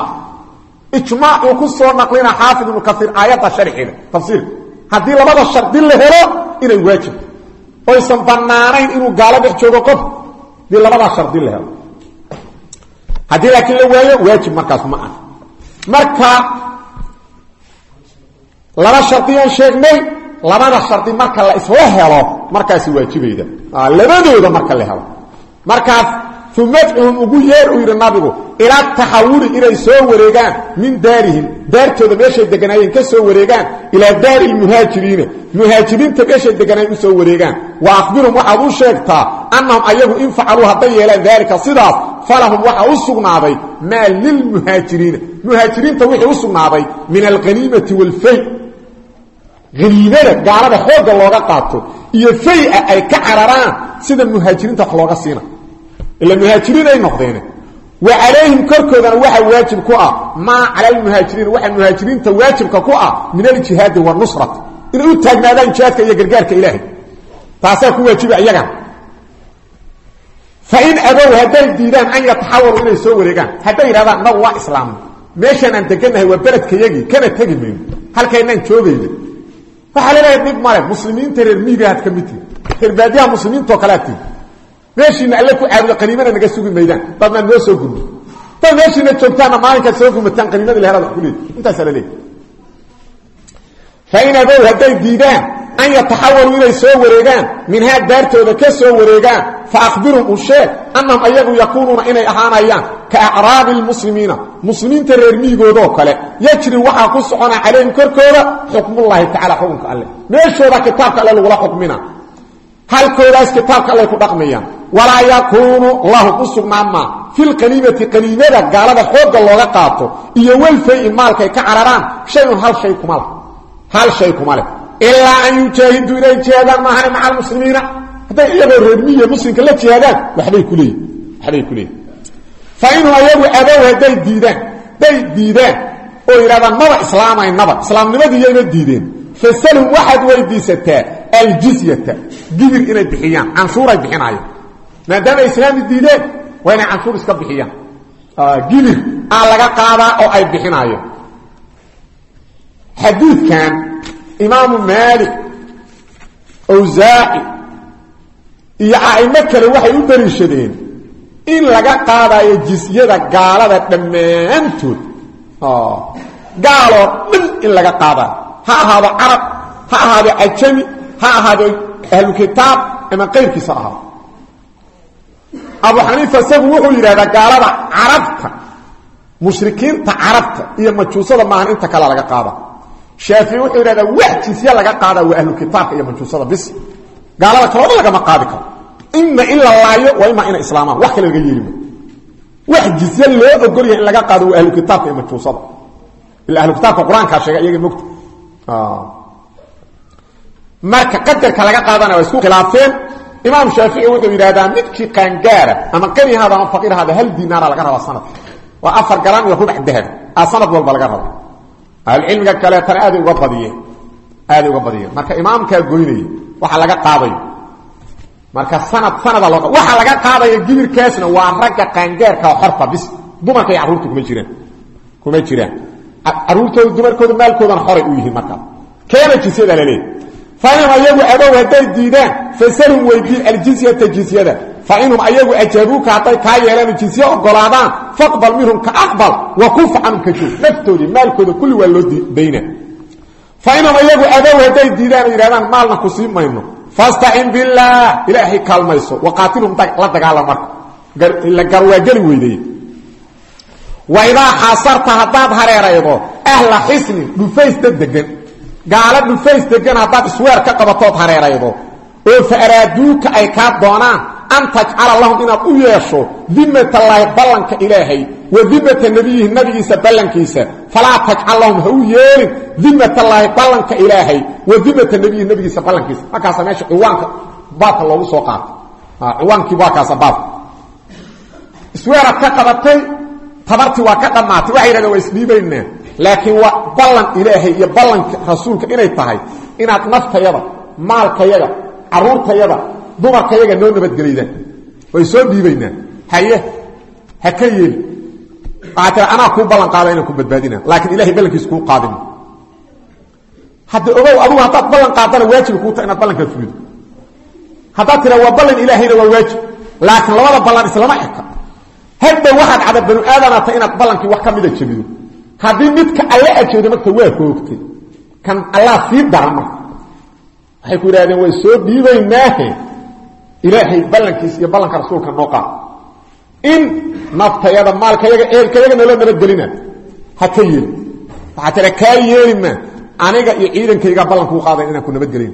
Ijmaacuu ku soo naqlina xaafid ibnu kaiir aayadda sharxeeda tafsiirka haddii labada shardi la helo inay waajibto oysan bannaanayn inuu gaalo dhex joogo qof haddii labadaa shardi la helo. Haddii laakiin la waayo waajib markaas ma ah marka laba shardiyaan sheegnay labada shardi marka la isla helo markaasi waajibayda labadooda marka la helo. Markaas umadcuhum ugu yeer uu yidhi nabigu ilaa taxawuli inay soo wareegaan min daarihim. Daartooda meeshay deganaayeen ka soo wareegaan ilaa daari lmuhaajiriina muhaajiriinta meeshay deganaayeen u soo wareegaan. Wa akhbirhum waxaad u sheegtaa annahum ayagu in facaluu hadday yeelaan daalika sidaas falahum waxaa u sugnaaday maa lilmuhaajiriina muhaajiriinta wixii u sugnaaday min alhaniimati waalfay haniimada gaalada xoogga looga qaato iyo faya ay ka cararaan sida muhaajiriinta wax looga siina. Ila muhaajiriin ay noqdeen wa calayhim korkoodana waxaa waajib ku ah maa cala almuhaajiriin waxa muhaajiriinta waajibka ku ah min aljihaadi wanusrati inay u taagnaadaan jihaadka iyo gargaarka ilaahay. Taasaa ku waajiba iyagana fain abow hadday diidaan an yataxawalu inay soo wareegaan. Hadday yidhahdaan nabu waa islaamna meeshaan aan degannahay waa beledkayagii kana tegi mayno joogayna waxaa la leeyahay dhib male muslimiinta reer miigaad ka mid tihi. Reer baadiyaha muslimiintao kalead tihi. Meeshiina alle ku caabudo qaniimana naga sugi maydaan dadnaad noo soo gurmi dad meeshiina joogtaanna maalinkaad soo gurmataan qaniimadii leherada wax ku leedi intaasaa la leeyahy fain abow hadday diidaan an yataxawaluu inay soo wareegaan minhaa daartooda ka soo wareegaan fa akhbirhum u sheeg annahum ayagu yakuunuuna inay ahaanayaan ka acraabi lmuslimiina muslimiinta reer miigoodoo kale yajri waxaa ku socona calayhim korkooda xukmullaahi tacala xukunka alleh meeshooda kitaabka alle lagula xukmina halkoodaas kitaabka allay ku dhaqmayaan walaa yakuunu lahum u sugnaamaa fi lqaniimati qaniimada gaalada xoogga looga qaato iyo welfay-i maalkay ka cararaan hal shay leh hal shay kuma leh ilaa an yujaahiduu inay jihaadaan maahane maca almuslimiina hadday iyagoo reermiya muslimka la jihaadaan waxbay ku leeyihiin waxbay ku leeyihiin fa inhum ayagu abow hadday diidaan hadday diidaan oo yidhahdaan maba islaamaynaba islaamnimadiiyayna diideen fasalhum waxaad weydiisataa aljizyata gibir inay bixiyaan canshuuray bixinaayaan maadaama islaami diideen waa inay canshuur iska bixiyaan gibir aa laga qaadaa oo ay bixinaayo xadiidkan imaamu maalik awsaaci iyo a'imo kale waxay u daliishadeen in laga qaadayo jisyada gaalada dhammaantood. Gaaloo dhan in laga qaadayo ha ahaado carab ha ahaado cajami ha ahaado ahlu kitaab ama qayrkiisa ahaado abu xaniifa isagu wuxuu yidhahdaa gaalada carabta mushrikiinta carabta iyo majuusada maahan inta kale laga qaada shaafici wuxuu yidhahdaa wax jisye laga qaada waa ahlu kitaabka iyo majuusada bis. Gaalada kalooda lagama qaadi karo. Ima in la laayo waa ima ina islaamaan. Wax kale laga yeelima wax jisye loo ogolyahay in laga qaado waa ahlu kitaabka iyo majuusada ila ahlu kitaabka qur'aankaa sheega iyaga mogta marka qadarka laga qaadana waa isku khilaafeen. Imaam shaafici wuxuu yidhahdaa midkii qaangaara ama qanihaada ama faqiirhaada hal dinaara laga rabaa sanadka waa afar garan iyo rubac dahab. A sanad walba laga raba ahlucilmiga kaleetana aaday uga badiyeen aaday uga badiyeen marka imaamkaa goynaya waxa laga qaadayo marka sanad sanada loo waxa laga qaadaya gibirkaasna waa ragga qaangaarka xorta bis. Dumarka iyo carruurta kuma jiraan. Kuma jiraan. Carruurtooda dumarkooda maalkoodana xoray u yihiin markaa keena jisyada laleeyahy fainhum ayagu abow hadday diidaan fasalhum weydii aljizyata jizyada fainhum ayagu ajaabuuka hadday kaa yeelaan jizye ogolaadaan faqbal minhum ka aqbal wa kufa canhum ka joog naftoodii maalkooda kulli waa loo dayna. Fainhum ayagu abow hadday diidaan oo yidhahdaan maalna ku sii mayno. Fastacin billaah ilaahay kaalmayso. Waqaatilhum la dagaala marka. La garwaageli weydey waidaa xaasarta haddaad hareeraydo ahla xisnin dhufays dad degan gaala dhufays degan haddaad isweer ka qabatood hareeraydo. Oo fa an tajcala lahum inaad u yeesho dimatallaahi ballanka ilaahay wa dimata nebiyihi nabigiisa ballankiisa falaa tajcal lahum ha u yeelin dimatallaahi ballanka ilaahay wa dimata nebiyihi nabigiisa ballankiisa markaasa meesha ciwaanka baabka loogu soo qaato ciwaankii waa kaasa baabka isweeraad ka qabatay tabartii waa ka dhammaatay waxay yidhahdeen waa isdhiibaynaa laakiin waa ballan ilaahay iyo ballanka rasuulka inay tahay inaad naftayada maalkayaga caruurtayada dumarkayaga noo nabadgelaydaan way soo dhiibaynaa. Haye ha ka yeeli. Waxaa tira anaa kuu ballan qaada inaan ku badbaadina laakiin ilahay ballankiisa kuu qaadin. Hadda ogow adugu haddaad ballan qaadana waajiba kuu tahay inaad ballankaa fulido. Haddaad tira waa ballan ilaahayna waa waajib. Laakiin labada ballan islama eka. Hadda waxaad cada banu aadanata inaad ballankii wax ka mida jebido. Haddii midka alla ajeedo marka waa hoogtay. Kan allah sii dara marka ilaahay ballankiisa iyo ballanka rasuulka noo qaad in naftayada maalkayaga eelkayaga noola nabadgelina ha ka yeeli waxaa tira kaa yeeli maa aniga iyo ciidankaygaa ballankuu qaaday inaan ku nabadgelin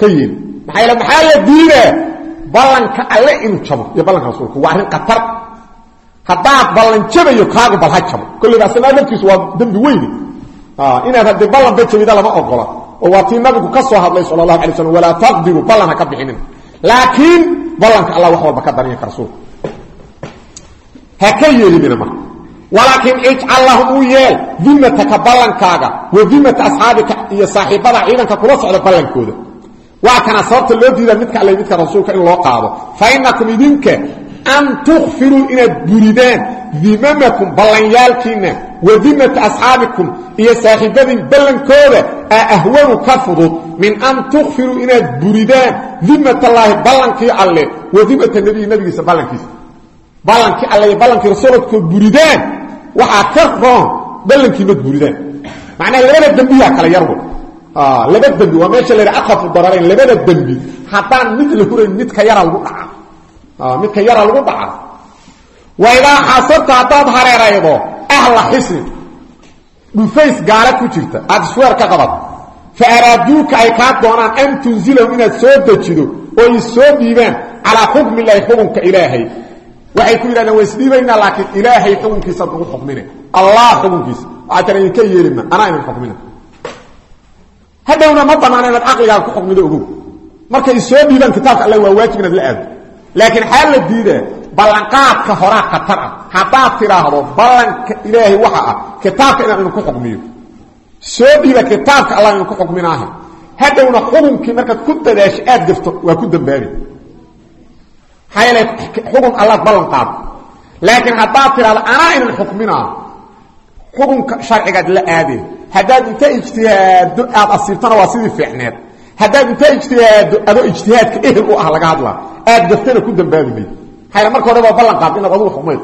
ka yeeli maxaa yeel maxaa la diidaa ballanka alle inuu jabo iyo ballanka rasuulka waa arrin khatar. Haddaad ballan jabayo kaagu bal ha jabo kollayba asnaa laftiisu waa dembi weyne inaad haddii ballanba jabida lama ogola oo waa tii nabigu ka soo hadlay sal allahu alay slam walaa taqdiru ballan ha ka bixinin laakiin ballanka allah wax walba ka daranyanka rasuulka ha ka yeelimina marka. Walaakiin ijcal lahum u yeel dimataka ballankaaga wa dimata asxaabika iyo saaxiibada ciidanka kula socda ballankooda. Waa kana sababta loo diida midka alle midka rasuulka in loo qaado. Fa inakum idinka an tukfiruu inaad buridaan dimamakum ballanyaalkiinna wa dimata asxaabikum iyo saaxiibadiin ballankooda a ahwanu ka fudud min an tukfiruu inaad buridaan dimatallaahi ballankii alle wa dimata nebiyi nabigiisa ballankiisa ballankii alle iyo ballankii rasuulkood buridaan waxaa ka roon ballankiimad buridaan macnaha labada dembiyaa kala yarwo laba dembi waa meesha la yidha aqafu dararayn labada dembi haddaan mid la hurayn midka yara lagu dhaca midka yara lagu dhaca. Waidaa xasabta haddaad hareeraydo ahla xisni dhufays gaala ku jirta. Aada isweer ka qabato fa araaduuka ay kaa doonaan an tunzilahum inaad soo dejido oo soo dhiibaan calaa xukmi illaahi xukunka ilaahay. Waxay ku yidhahdeen waa isdhiibaynaa laakiin ilaahay xukunkiisa nagu xukmine allah xukunkiisa. Tira idinka yeelima anaa idin xukmina hadhowna ma banaana inaad ku xukmido ogow. Markay is soo kitaabka alle waa waajib la aado laakiin xaal la diidaa ballanqaadka horaa khatar ah. Haddaad tidhaahdo ballanka ilaahay waxa ah kitaabka inaan idinku xukmiyo. Soo dhiiba kitaabka allah idinku xukminaaha hadhowna xukunkii markaad ku dadaasho aad gafto waa ku dambaabi maxaa yeele xukun allaad ballan qaado laakiin haddaad tidhahdo anaa idin xukminaa xukunka sharcigaad la aadeen haddaad inta ijtihaado aad haddaad inta ijtihaado adoo ijtihaadka ehel u ah laga hadlaa aad gaftana ku dambaabi mayd maxaa marka hore baa ballan qaado inaad adugu xukmayd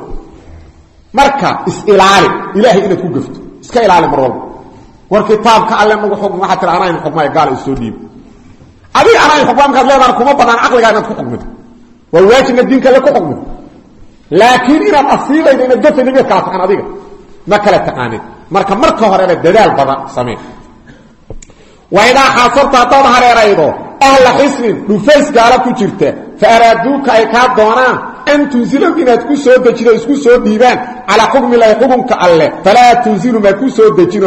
marka is-ilaali ilaahay inaad ku gafto. Iska ilaali mar walba. War kitaabka alle nagu xukm waxaa tira anaa in xukmaya gaala isoo dhiib adiga anaa in kuma banaan caqligaa inaad ku xukmido waa waajibna diinka alle ku xukmido laakiin inaad asiibaydo inaad gafayda miyaad kala taqaan adiga ma kala taqaanid. Marka marka horeba dadaal badan samee waidaa xaasabta haddaad hareeraydo ahla xisnin dhufays gaala ku jirta. Fa araaduuka ay kaa doonaan an tunsilom inaad ku soo dejido isku soo dhiibaan. Calaa xukmilahi xukunka alleh falaa tunsilu maa ku soo dejino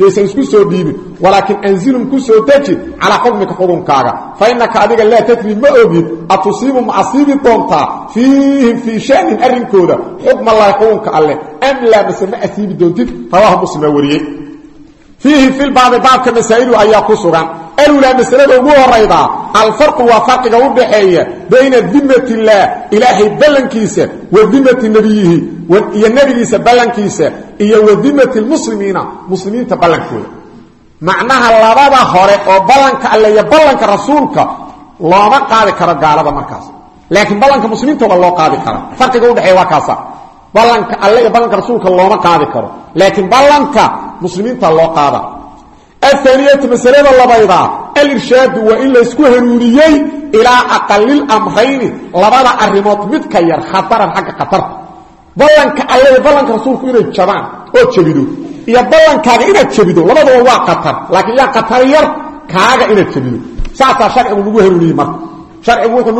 yaysan isku soo dhiibin. Walaakin anzilum ku soo deji calaa xukmika xukunkaaga fa innaka adiga laa tadri ma ogid atusiibu ma asiibi doontaa. Fiihim fii shanin arrinkooda xukmallaahi xukunka alleh am laa mase ma asiibi doontid? Rawaahu muslim baa wariyey fiihi filbaabi baabka masaa'ilu ayaa ku sugan. Alulaa masalada ugu horaydaa alfarqu waa farqiga u dhaxeeya bayna dimat illaah ilaahay ballankiisa wa dimati nebiyihi iyo nebigiisa ballankiisa iyo wa dimati lmuslimiina muslimiinta ballankooda. Macnaha labada hore oo ballanka alle iyo ballanka rasuulka looma qaadi karo gaalada markaas. Laakiin ballanka muslimiinta waa loo qaadi kara. Farqiga udhexeeya waa ballanka alle iyo ballanka rasuulka looma qaadi karo. Laakiin ballanka muslimiinta loo qaada. Ahaniyatu masalada labaydaa alirshaadu waa in laysku hanuuniyey ilaa aqalil amrayni labada arrimood midka yar khataran xagga khatarta. Ballanka alle iyo rasuulku inay jabaan oo jabido iyo ballankaaga inaad jabido labadaba waa khatar. Laakiin yaa khatar yar kaaga inaad jabido saasaa sharcigu nagu hanuuniyey marka. Sharcigu wuxuu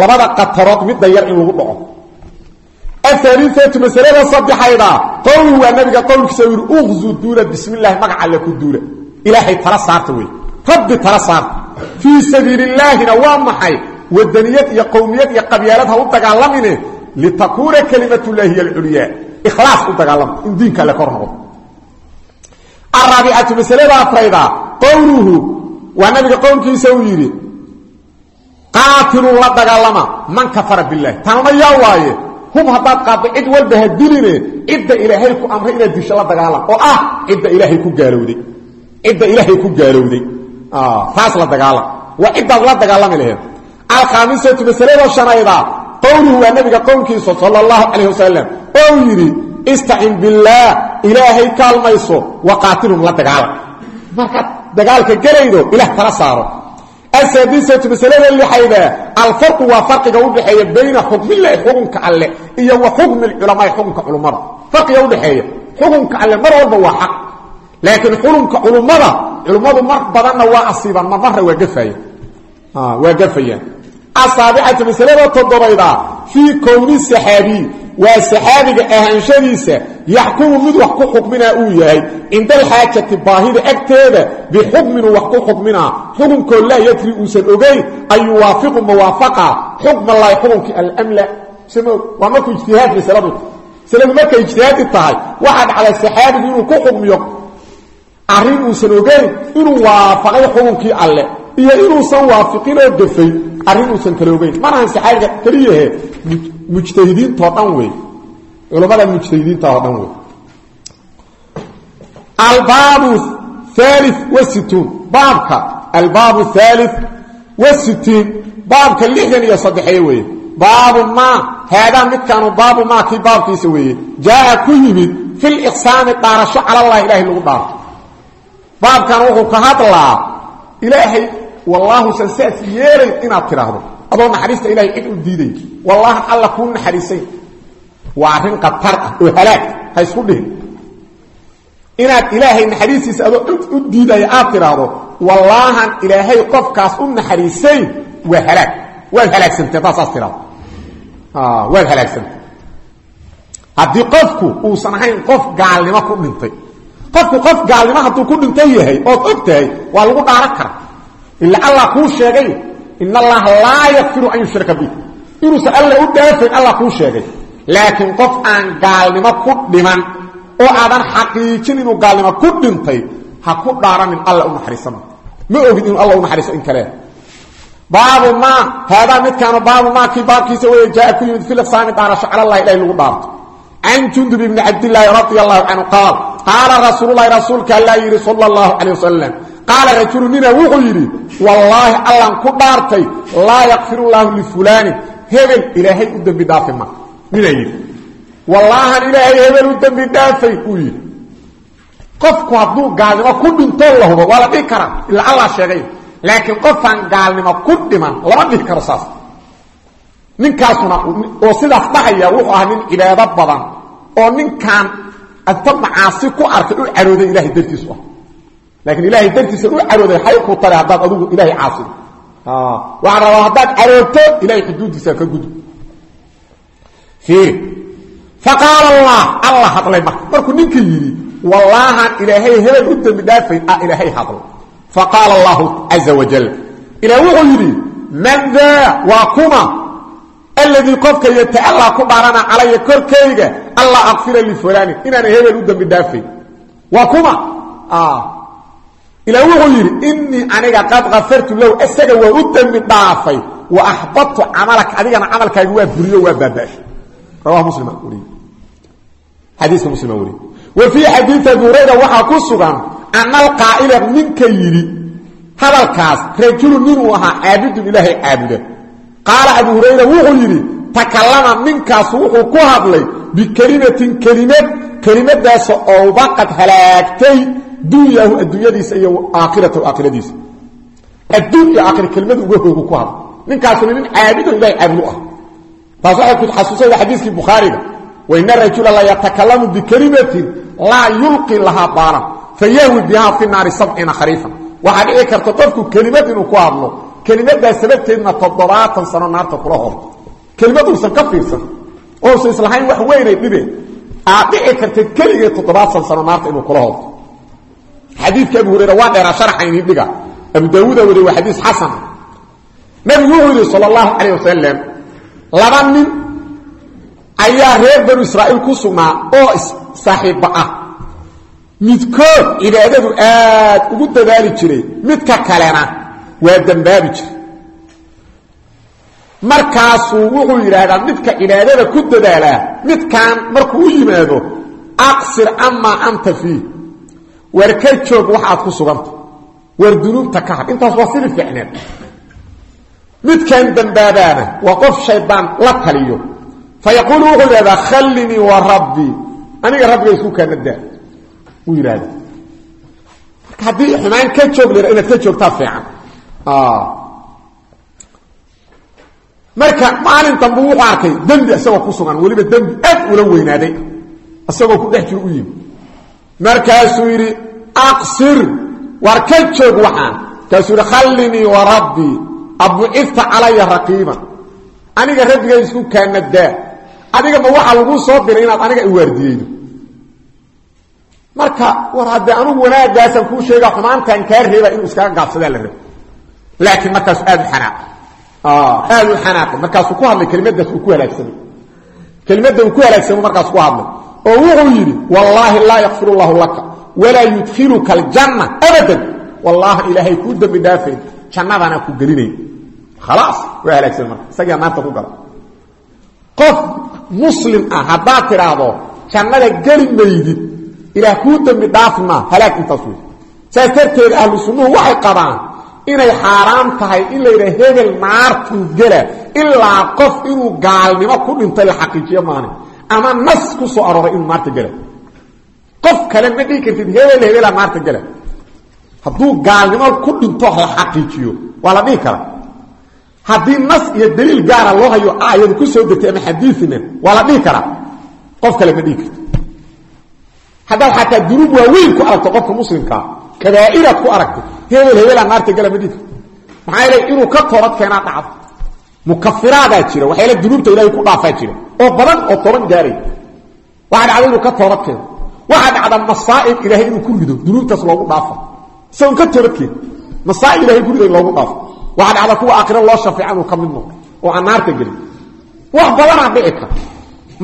labada khatarood midda yar in lagu dhaco aaliatu masalada saddexayda qowlu waa nabiga qowlkiisa u yidhi uqzu duula bismi llahi magaca alle ku duula ilaahay tala saarta wey rabbi tala saarta fii sabiili illaahina waa maxay wadaniyad iyo qowmiyad iyo qabyaalad ha u dagaalamine litakuuna kalimatullahi hiy alculyaa ikhlaas u dagaalama in diinka alle kor noqdo araabicatu masalada afrayda qowluhu waa nabiga qowlkiisa uu yidhi qaatiluu la dagaalama man kafara billahi tanuna yaa waaye hum haddaad qaaddo cid walba ha diline cidda ilaahay ku amray inaad disho la dagaalam oo ah cidda ilaahay ku gaalowday. Cidda ilaahay ku gaalowday. Taas la dagaalam waa ciddaad la dagaalami laheed alkhaamisatu masalada shanayda qowluhu waa nabiga qowlkiisa sala allahu calayh wasalam oo yidhi istacin billaah ilaahay kaalmayso wa qaatilhum la dagaalam markaad dagaalka gelaydo asaadisatu masalada lixayda alfarqu waa farqiga udhaxeeya bayna xukmillahi xukunka alle iyo wa xukmi culamaai xukunka culummada farqiga udhaxeeya xukunka alle mar walba waa xaq. Laakiin xukunka culummada culummadu mar badanna waa asiibaan mar marna waa gafaya. Waa gafayaan asaabicatu masalada toddobayda fii kowni saxaabiy waa saxaabiga ahaanshadiisa yaxkumu mid wax ku xukminaa uu yahay cinda alxaajati baahida agteeda bixukminu wax ku xukminaa. Xukunkoo laa yadri uusan ogayn an yuwaafiqu muwaafaqa xukma lahi xukunkii almla waa markuu ijtihaad masaladu masaladu markay ijtihaadi tahay waxaa dhacda saxaabigu inuu ku xukmiyo. Arrin uusan ogayn inuu waafaqay xukunkii alle iyo inuusan waafiqinoo gafay arrin uusan kala ogeyn manahan saxaabiga keliyahe mujtahidiintao dhan wey culammada mujtahidiinta oo dhan wey albaabu haali wasituun baabka albaabu haali lixdan iyo saddexeeye weeye baabu maa haadaa midkaanu baabu maa kii baabkiisa weeye. Jaaa ku yimid fi liqsaami dhaarasho calallahi ilahay lagu dhaarto baabkan wuxuu ka hadlaa ilaahay wallaahusan saas yeelayn inaad tidhaahdo adoo naxariista ilahay cid u diiday. Wallaahan alla kuu naxariisayn waa arrin khatar ah oo halaag. Ha isku dhihin. Inaad ilaahay naxariistiisa adoo u diidaya aad tidhaahdo wallaahan ilaahay qofkaas u naxariisayn waa halaag. Waad halaagsantay haddaad saas tiraado waad halaagsantay haddii qofku uusan ahayn qof gaalnimo ku dhintay. Ood og waa lagu dhaaran kara ila allah kuu sheegay in allaha laa yakfiru an yushraka bi inuusan alla u dhaafayn allah kuu sheegay laakiin qof aan gaalnimo ku dhiman oo aadan xaqiijin inuu gaalnimo ku dhintay ha ku dhaaranin alla u naxariisana ma ogid inuu alla u naxariiso in kale baabu ma haadaa midkaanu baabu ma kii baabkiisa wey jaa ku yimid filsaami dhaarasho cala allahi ilahi lagu dhaarto can jundub ibni cabdillaahi radia allahu canhu qaal qaala rasuululahi rasuulka allaa yidhi sala allahu calay wasalam qaala rajulu nina wuxuu yidhi wallaahi allan ku dhaartay laa yakfir llaahu lifulaanin hebel ilaahay u dembi dhaafi ma nina yidhi wallaahan ilaahay hebel u dembi dhaafay uu yidhi qofku hadduu gaalnimo ku dhintoo la hubo waa la dhihi karaa ila allah sheegay laakiin qofaan gaalnimo ku dhiman lama dhihi karo saas ninkaasuna oo sidaas dhahaya wuxuu ahaa nin cibaado badan oo laakiin ilahay dartiisa u carooday hay ku tare haddaad adigu ilahay caasido waxaan rabaa haddaad caroogto ilahay xuduuddiisa ka gudub. Fiiri. Faqaala allah alla hadlay marka. Markuu ninkii yidhi wallaahan ilaahay hebel u dembi dhaafay ah ilaahay hadlo faqaala allahu caza wajal ilaah wuxuu yidhi man daa waa kuma. Aladii qofka yata'allaa ku dhaarana calaya korkayga alla akfira lifulaani ilaa wuxuu yidhi inii aniga qad kafartu low isaga waa u dembi dhaafay wa axbadtu camalaka adigana camalkaaga waa buriyo waa baaba'shay rawahu muslima weriye xadiiska muslima weriye wa fii xadiidi abi hurayra waxaa ku sugan ana alqaa'ila ninka yidhi hadalkaas rajulu ninuu ahaa caabidun ilaahay caabuda. Abu hurayra wuxuu yidhi takallama ninkaasu wuxuu ku hadlay bikelimatin kelimad kelimadaasoo owbaqad halaagtay dunyaahu adduunyadiisa iyo aakhiratahu aakhiradiisa. Adduun iyo aakhira kelimad uga hoogu ku hadlay ninkaasuna nin caabudo ilahay caabudu ah. Taas waxay ku xasuusayda xadiiskii bukhaariga waina rajula la yatakalamu bikelimatin laa yulqi lahaa baalan fayahwi bihaa fi naari sabciina khariifan. Waxaa dhici karta qofku kelimad inuu ku hadlo kelimadaas sababteedna toddobaatan sano naarta kula horto kelimad uusan ka fiirsan ousan islahayn xadiidka abu hurayra waa dheeraa sharaxa inin dhiga. Abu daawuuda wariye waa xadiis xasan. Nabigu wuxuu yidhi sala allahu calayh wasalam laba nin ayaa reer banu israa'iil ku sugnaa oo saaxiibba ah. Midkood cibaadadu aad ugu dadaali jiray midka kalena waa dembaabi jiray. Markaasuu wuxuu yidhaahdaa midka cibaadada ku dadaalaa midkan markuu u yimaado aqsir amaa anta fiih war ka joog wax aad ku suganta. War dunuubta ka hadh. Intaas waa sili ficneed. Midkan dembaabaana waa qof shaydaan la taliyo. Fa wuxuu yidhahdaa khallinii wa rabbii aniga rabbiga isku kaana daa. Wuu yidhahda marka haddii xumaan ka joog lera inaad ka joogtaa fiican. Marka maalin dambu arkay dembi isagoo ku sugan weliba dembi aad ula weynaaday. Isagoo ku dhex jiro u yimi markaasuu yidhi aqsir war ka joog waxaan. Markaasuu yidhi khallinii wa rabbii abucifta calaya raqiiban. Aniga rabbiga isku kaana daa adiga ma waxaa lagu soo diray inaad aniga iwaardiyeydo marka war haddee anugu wanaagaasaan kuu sheega xumaantaan kaa reeba inuu iskaga gaabsadaa la rabo laakiin markaasu aad u xanaaqay aad u xanaaqay markaasuu ku ku halaagsamay kelimadda ku halaagsamay markaasu ku oo wuxuu yidhi wallaahi laa yakfir llahu laka walaa yudkiluka aljanna abadan. Wallaahi ilaahay kuu dembi dhaafayn jannadana ku gelinayn. Khalaas waa halaagsamay marka isagaa naarta ku gala qof muslim ah jannada geli maydid ilaah kuu dembi dhaafi maa halaag intaas wey saas darteed ahlu sunnuhu waxay qabaan inay xaaraan tahay in la yidhaha hebel naartuu gela ilaa qof inuu gaalnimo ku dhintay la xaqiijiyo ama nas ku soo arooray inuu naarta gela qof kale ma dhihi kartid hebel hebelaa naarta gela. Hadduu gaalnimo ku dhinto la xaqiijiyo. Waa la dhihi karaa. Haddii nas iyo daliil gaara loo hayo aayadu ku soo degtay ama xadiiina waa la dhihi karaa. Qof kale ma dhihi karti haddaad xataa dunuub waaweyn ku aragto qofka muslimkaa kabaa'iraad ku aragtay hebel ka dhacdo mukafiraadaa jira waxyaala dunuubta ilahay ku dhaafaa jira. Oo badan oo toban gaaray. Waxaa dhacda ka toobad keeno. Waxaa dhacda masaa'ib ilahay inuu ku rido dunuubtaas loogu dhaafa. Isagoon ka toobad keeno. Masaa'ib ilahay ku rido loogu dhaafo. Waxaa dhacda kuwa aakhiro loo shafeeca inuu oo aan naarta gelin. Wax badanaa dhici kara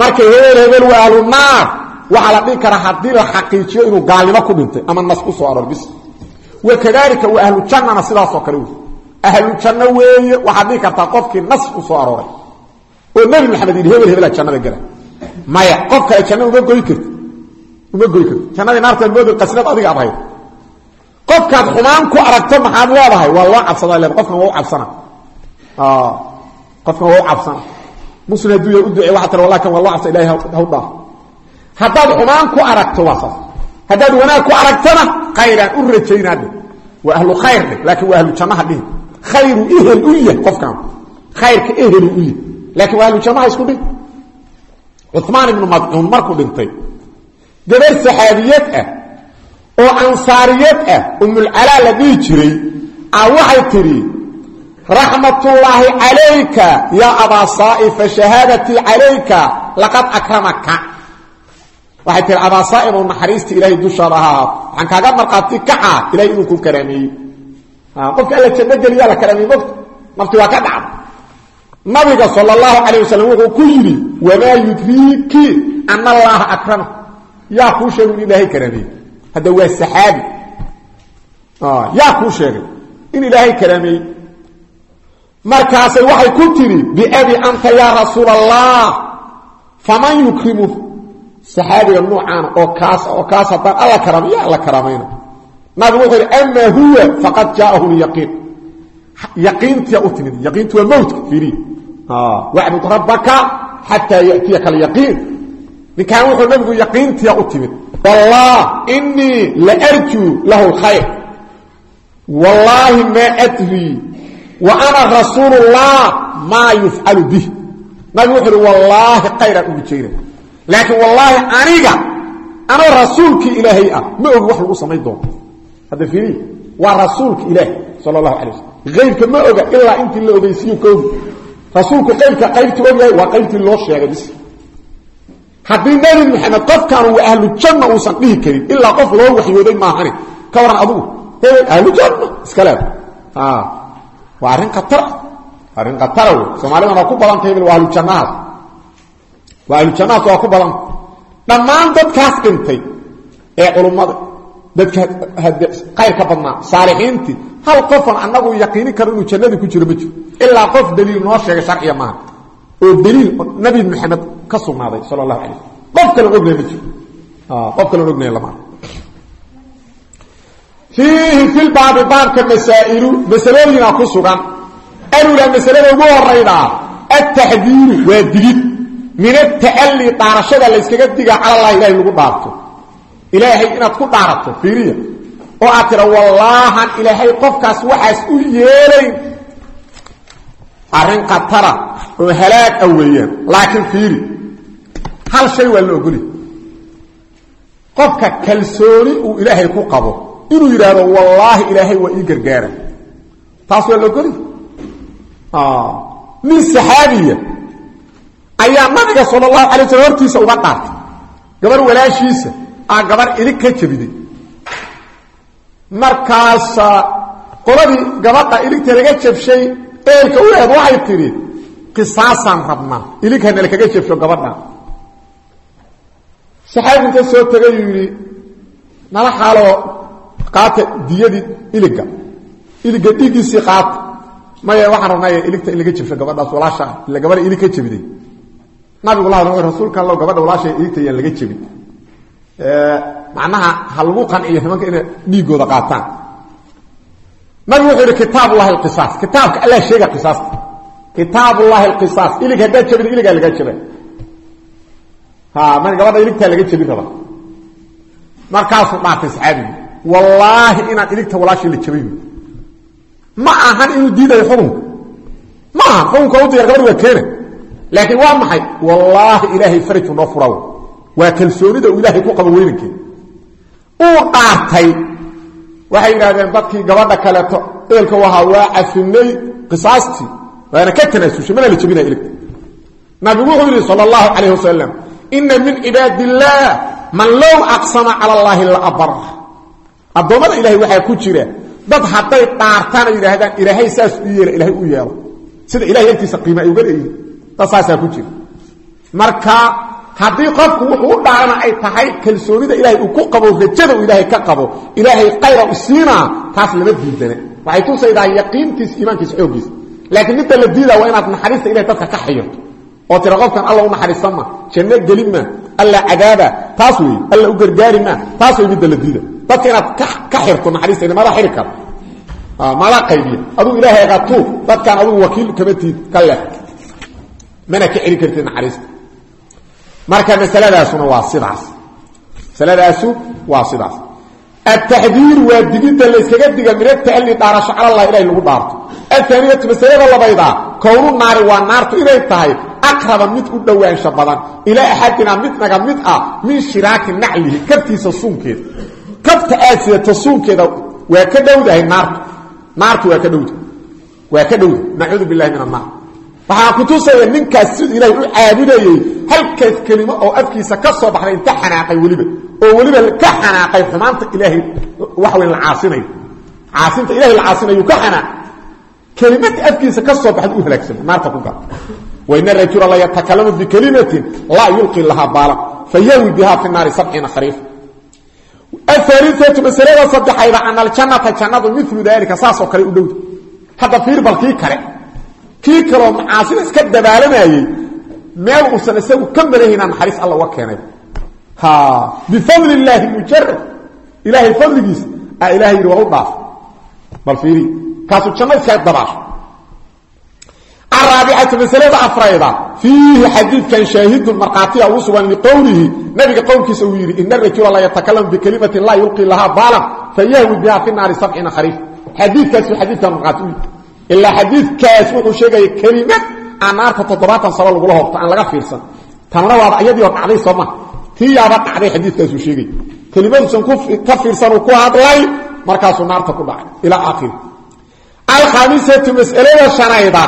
marka hebel hebel waa naar. Waxaa la dhihi karaa haddii la xaqiijiyo inuu gaalnimo ku dhintay ama nas ku soo aroor bis. Wakadalika waa ahlu jannana sidaasoo kale wey ahlu janno weeye waxaad dhihi kartaa qofkii nas ku soo arooray oo nebi maxamed yidhi hebel hebelaa jannada gala maya qof kale janno uma goy karti uma goy karti jannadii naarta mood qasnad adiga ad hayd qofkaad xumaan ku aragto maxaad leedahay waa loo cabsadaa leeda qofkan waa u cabsana qofkan waa u cabsana muslim hadduu ya u ducey waa tira wallahi kan waa loo cabsa ilahay haw dhaaf haddaad xumaan ku aragto waa saas haddaad wanaag ku khayru ehel u yah qofkan khayrka ehelu u yah laakiin waa ahlu jannaha isku dhih cumaan ibnu madcuun markuu dhintay gabar saxaabiyad ah oo ansaariyad ah umulcalaa la dhihi jiray a waxay tidhi raxmatullaahi calayka yaa abaa saaifa shahaadatii calayka laqad akramaka. Waxay tihi abaa saaib oo naxariista ilaahay dushaada ha ahaato qofka alla janno geliyaa la karaameeyey mogta nafti waa ka dhacda nabiga sal اllahu calayh wasalam wuxuu ku yidhi wamaa yudriiki ana allaha akrama. Yaa kuu sheegay in ilaahay karaameeyey hadda waa saxaabi. Yaa kuu sheegay in ilaahay karaameeyey markaasay waxay ku tidhi biabi anta yaa rasuul faman yukrimu? Saxaabiga nuucaana oo kaas oo kaas haddaan alla karaama yaa alla karaamayna nabigu wuxuu yidhi ama huwa faqad jaa'ahu lyaqiin yaqiintiya u timid yaqiintu waa mowtka fiiriya wacbud rabbaka xataa ya'tiyaka alyaqiin. Ninkaan wuxuu nabigu yaqiintiya u timid wallah inii la arjuu lahu lkhayr wallaahi maa adrii wa ana rasuulu llah maa yufcalu bih. Nabigu wuxuu uhi wallaahi khayraan ugu jeeda laakiin wallaahi aniga anoo rasuulkii ilaahay ah ma ogi wax lagu samayn doono hadda fiiriya waa rasuulka ilaahi sala allahu calay waslm ayrka ma oga ilaa intii la ogeysiiyo ka ogi rasuulku qaybka qaybtu ogyahay waa qaybtii loo sheegay bis haddii nebi maxamed qofkaanu waa ahlu janna uusan dhihi karin ilaa qof loo waxyooday maahane ka waran adugu hebel ahlu janna iska leeda waa arrin khatara arrin khatara wey soomaalidana waa ku badanta hebel waa ahlujannahaas waa ahlujannahaas waa ku badanta dhammaan dadkaas dhintay ee culummada dadka khayrka badnaa saalixiintii hal qofan annagu yaqiini karo inuu jannadii ku jiro ma jiro. Ilaa qof daliil noo sheegay sharciya maaha oo daliil nabi maxamed ka sugnaaday sal allahu alay slm qof kalen ognay ma jiro. Qof kalen ognay lama fiihi filbaabi baabka masaa'ilu masalooyina ku sugan. Alula masalada ugu horaydaa altaxdiiru waa digid. Min ata'alli dhaarashada layskaga digaa cala allahi ilahay lagu dhaarto ilaahay inaad ku dhaarato fiiriya. Oo aad tira wallaahan ilaahay qofkaas waxaas u yeelayn arrin khatara oo halaag ah weeyaan laakiin fiiri. Hal shay waa la ogoli. Qofka kalsooni uu ilaahay ku qabo inuu yidhaahdo wallaahi ilaahay waa ii gargaara. Taas waa la ogoli. Nin saxaabiya ayaa nabiga sala allahu alay slam hortiisa uga dhaartay gabar walaashiisa aa gabar ilig ka jabiday markaasa qoladii gabadha iligta laga jabshay eelka u eed waxay tidhi qisaasaan rabnaa ilig hana lakaga jabsho gabadha. Saxaabi inta soo tegayuu yidhi nala xaaloo qaata diyadii iliga iliga dhiiggiisii qaata maya waxaan rabnay iligta in laga jabsho gabadhaas walaasha ah ila gabadha ilig ka jabiday nabigu la hadla rasuulka allow gabadha walaasha iligta yaan laga jabin macnaha ha lagu qanciyo nimanka inay dhiigooda qaataan. Nabigu wuxuu yidhi kitaabullahi alqisaas. Kitaabka allah sheega qisaasta kitaabullahi alqisaas. Ilig haddaad jabin iligaa lagaa jaba ha mar gabadha iligtaa laga jabin raba. Markaasuu dhaartay saxaabigi wallaahi inaan iligta walaashii la jabay ma ahan inuu diidayo xukunka ma ahan xukunka u diyar gabadh waa laakiin waa maxay? Wallaahi ilaahay faraju noo waa kalsoonida uu ilaahay ku qabo weynankeeda uu dhaartay waxay yidhahdeen dadkii gabadha kaleeto eelka wahaa waa cafinay qisaastii waana ka tanaasushay mana la jebinaya iligta nabigu wuxuu yidhi sal اllahu calayh wasalam min cibaad illaah man low aqsama cala allaahi la abara addoommada ilahay waxaa ku jira dad hadday dhaartaan ay yidhaahdaan ilaahay saas u yeela ilahay u yeelo. Sida ilahay agtiisa qiima ay uga leeyihiin dad ku jira. Marka haddii qofku wuxuu u dhaarana ay tahay kalsoonida ilaahay uu ku qabo rajada uu ilaahay ka qabo ilaahay qayra u siinaa taas lama diidana waxay tusaydaa yaqiintiisa iimaankiisa xooggiisa laakiin midda la diidaa waa inaad naxariista ilahay dadka ka xayirto oo tira qofkan alla u naxariisan ma janno gelin ma alla cadaaba taas wey alla u gargaari ma taas wey midda la diida. Dadka inaad ka xirto naxariista mada xiri kara mada qaybiya aduu ilaahay qatu dadkaan adugu wakiil kama tiid ka leh. Mana ka celin kartid naxariista marka masaladaasuna waa sidaas. Masaladaasu waa sidaas. Ataxdiir waa digidda layskaga diga min ata'ali dhaarasho cala allah ilahay lagu dhaarto. Ahaaniyatu masalada labaydaa kownu naari waa naartu inay tahay aqraba mid u dhowaansho badan ilaa axadinaa mid naga mid ah min shiraaki naclihi kabtiisa suunkeeda. Kabta aad sidato waa ka dhowdahay naartu. Naartu waa ka dhowda. Waa ka dhowda. Nacuudu billahi min annaar waxaa kutusaya ninkaas siduu ilaahay u caabudayey halkaas kelimo oo afkiisa ka soo baxday inta xanaaqay weliba. Oo weliba ka xanaaqay xumaanta ilaahay wax weyn la caasinayo. Caasinta ilahay la caasinayu ka xanaaq. Kelimada afkiisa ka soo baxda u halaagsama naarta ku gal waina rajula la yatakalamu bikalimatin laa yulqi lahaa baala. Fayawi biha fi naari sabciina khariif ahaaliatu masalada saddexayda ana aljannata jannadu milu daalika saasoo kale u dhowda hadda fiir bal kii kale kii kaloo macaasida iska dabaalanayey meel uusan isagu ka madahaynaa naxariis alla uga keenay. Bifadli illaahi mujarad ilaahay fadligiisa a ilahay yidhi waa u dhaaf. Bal fiiri kaasuu janno iska dabaasho araabicatu masalada afrayda fiihi xadiidkan shaahidun markhaatiya ugu sugan liqowlihi nabiga qowlkiisa uu yidhi ina rajula la yatakalamu bikalimatin laa yulqi lahaa baalan fayahwi biha fi naari sabciina khariif. Xadiidkaasuu xadiidkan markhaati u ilaa xadiidkaas wuxuu sheegaya kelimad aan naarta toddobaatan sano lagula aan laga fiirsan. Tanna waaba iyadii oo dhacday soo maha tii yaaba dhacday xadiidkaasuu sheegay. Kelimaduusan ka fiirsanuu ku hadlay markaasuu naarta ku dhacay ilaa aakhiri alkhamisatu masalada shanayda.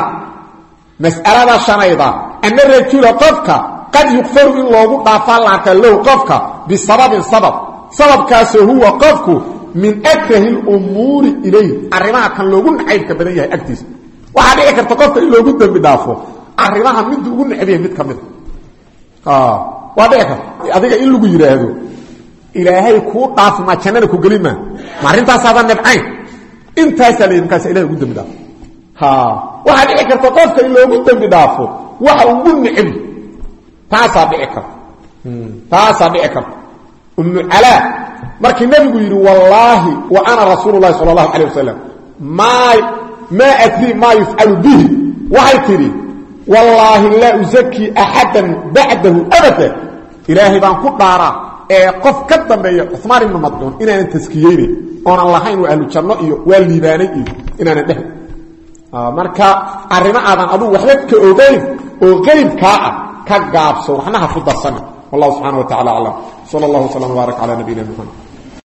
Mas'alada shanayda. Ana rajula qofka qad yukfaru in loogu dhaafaa laarka low qofka bisababin sabab. Sababkaasoo huwa qofku min akrahi lumuuri ilayh. Arrimaha kan loogu nacaybka badan yahay agtiisa. Waxaa dhici karta qofka in loogu dembi dhaafo arrimaha middu ugu necab yahay mid ka mida waa dhici karta. Adiga in lagu yidhaahdo ilaahay kuu dhaaf maa jannana ku gelin maa ma arrintaasaadaan nebcayn intaasaa la markaasa ilahay ugu dembi dhaafo waxaa dhici karta qofka in loogu dembi dhaafo waxa ugu necbi taasaa dhici karta. Taasaa dhici karta. Ummu calaa markii nabigu yidhi wallaahi wa ana rasuulu lahi sal اlahu alيه wasalam maa maa adrii maa yufcalu bihi waxay tidhi wallaahi laa uzakii axadan bacdahu abada ilaahay baan ku dhaaraa ee qof ka dambeeya cumaan ibnu madcuun inaanan taskiyeynayn oonan lahayn waa ahlu janno iyo waa liibaanay iyo inaanan dheh marka arrimo aadan adugu waxba ka ogayn oo qeybkaa ah ka gaabso waxnaha ku darsani wallahu subxana wa tacala aclam sal اllah wslam wbaarak cala nabiyina mxamed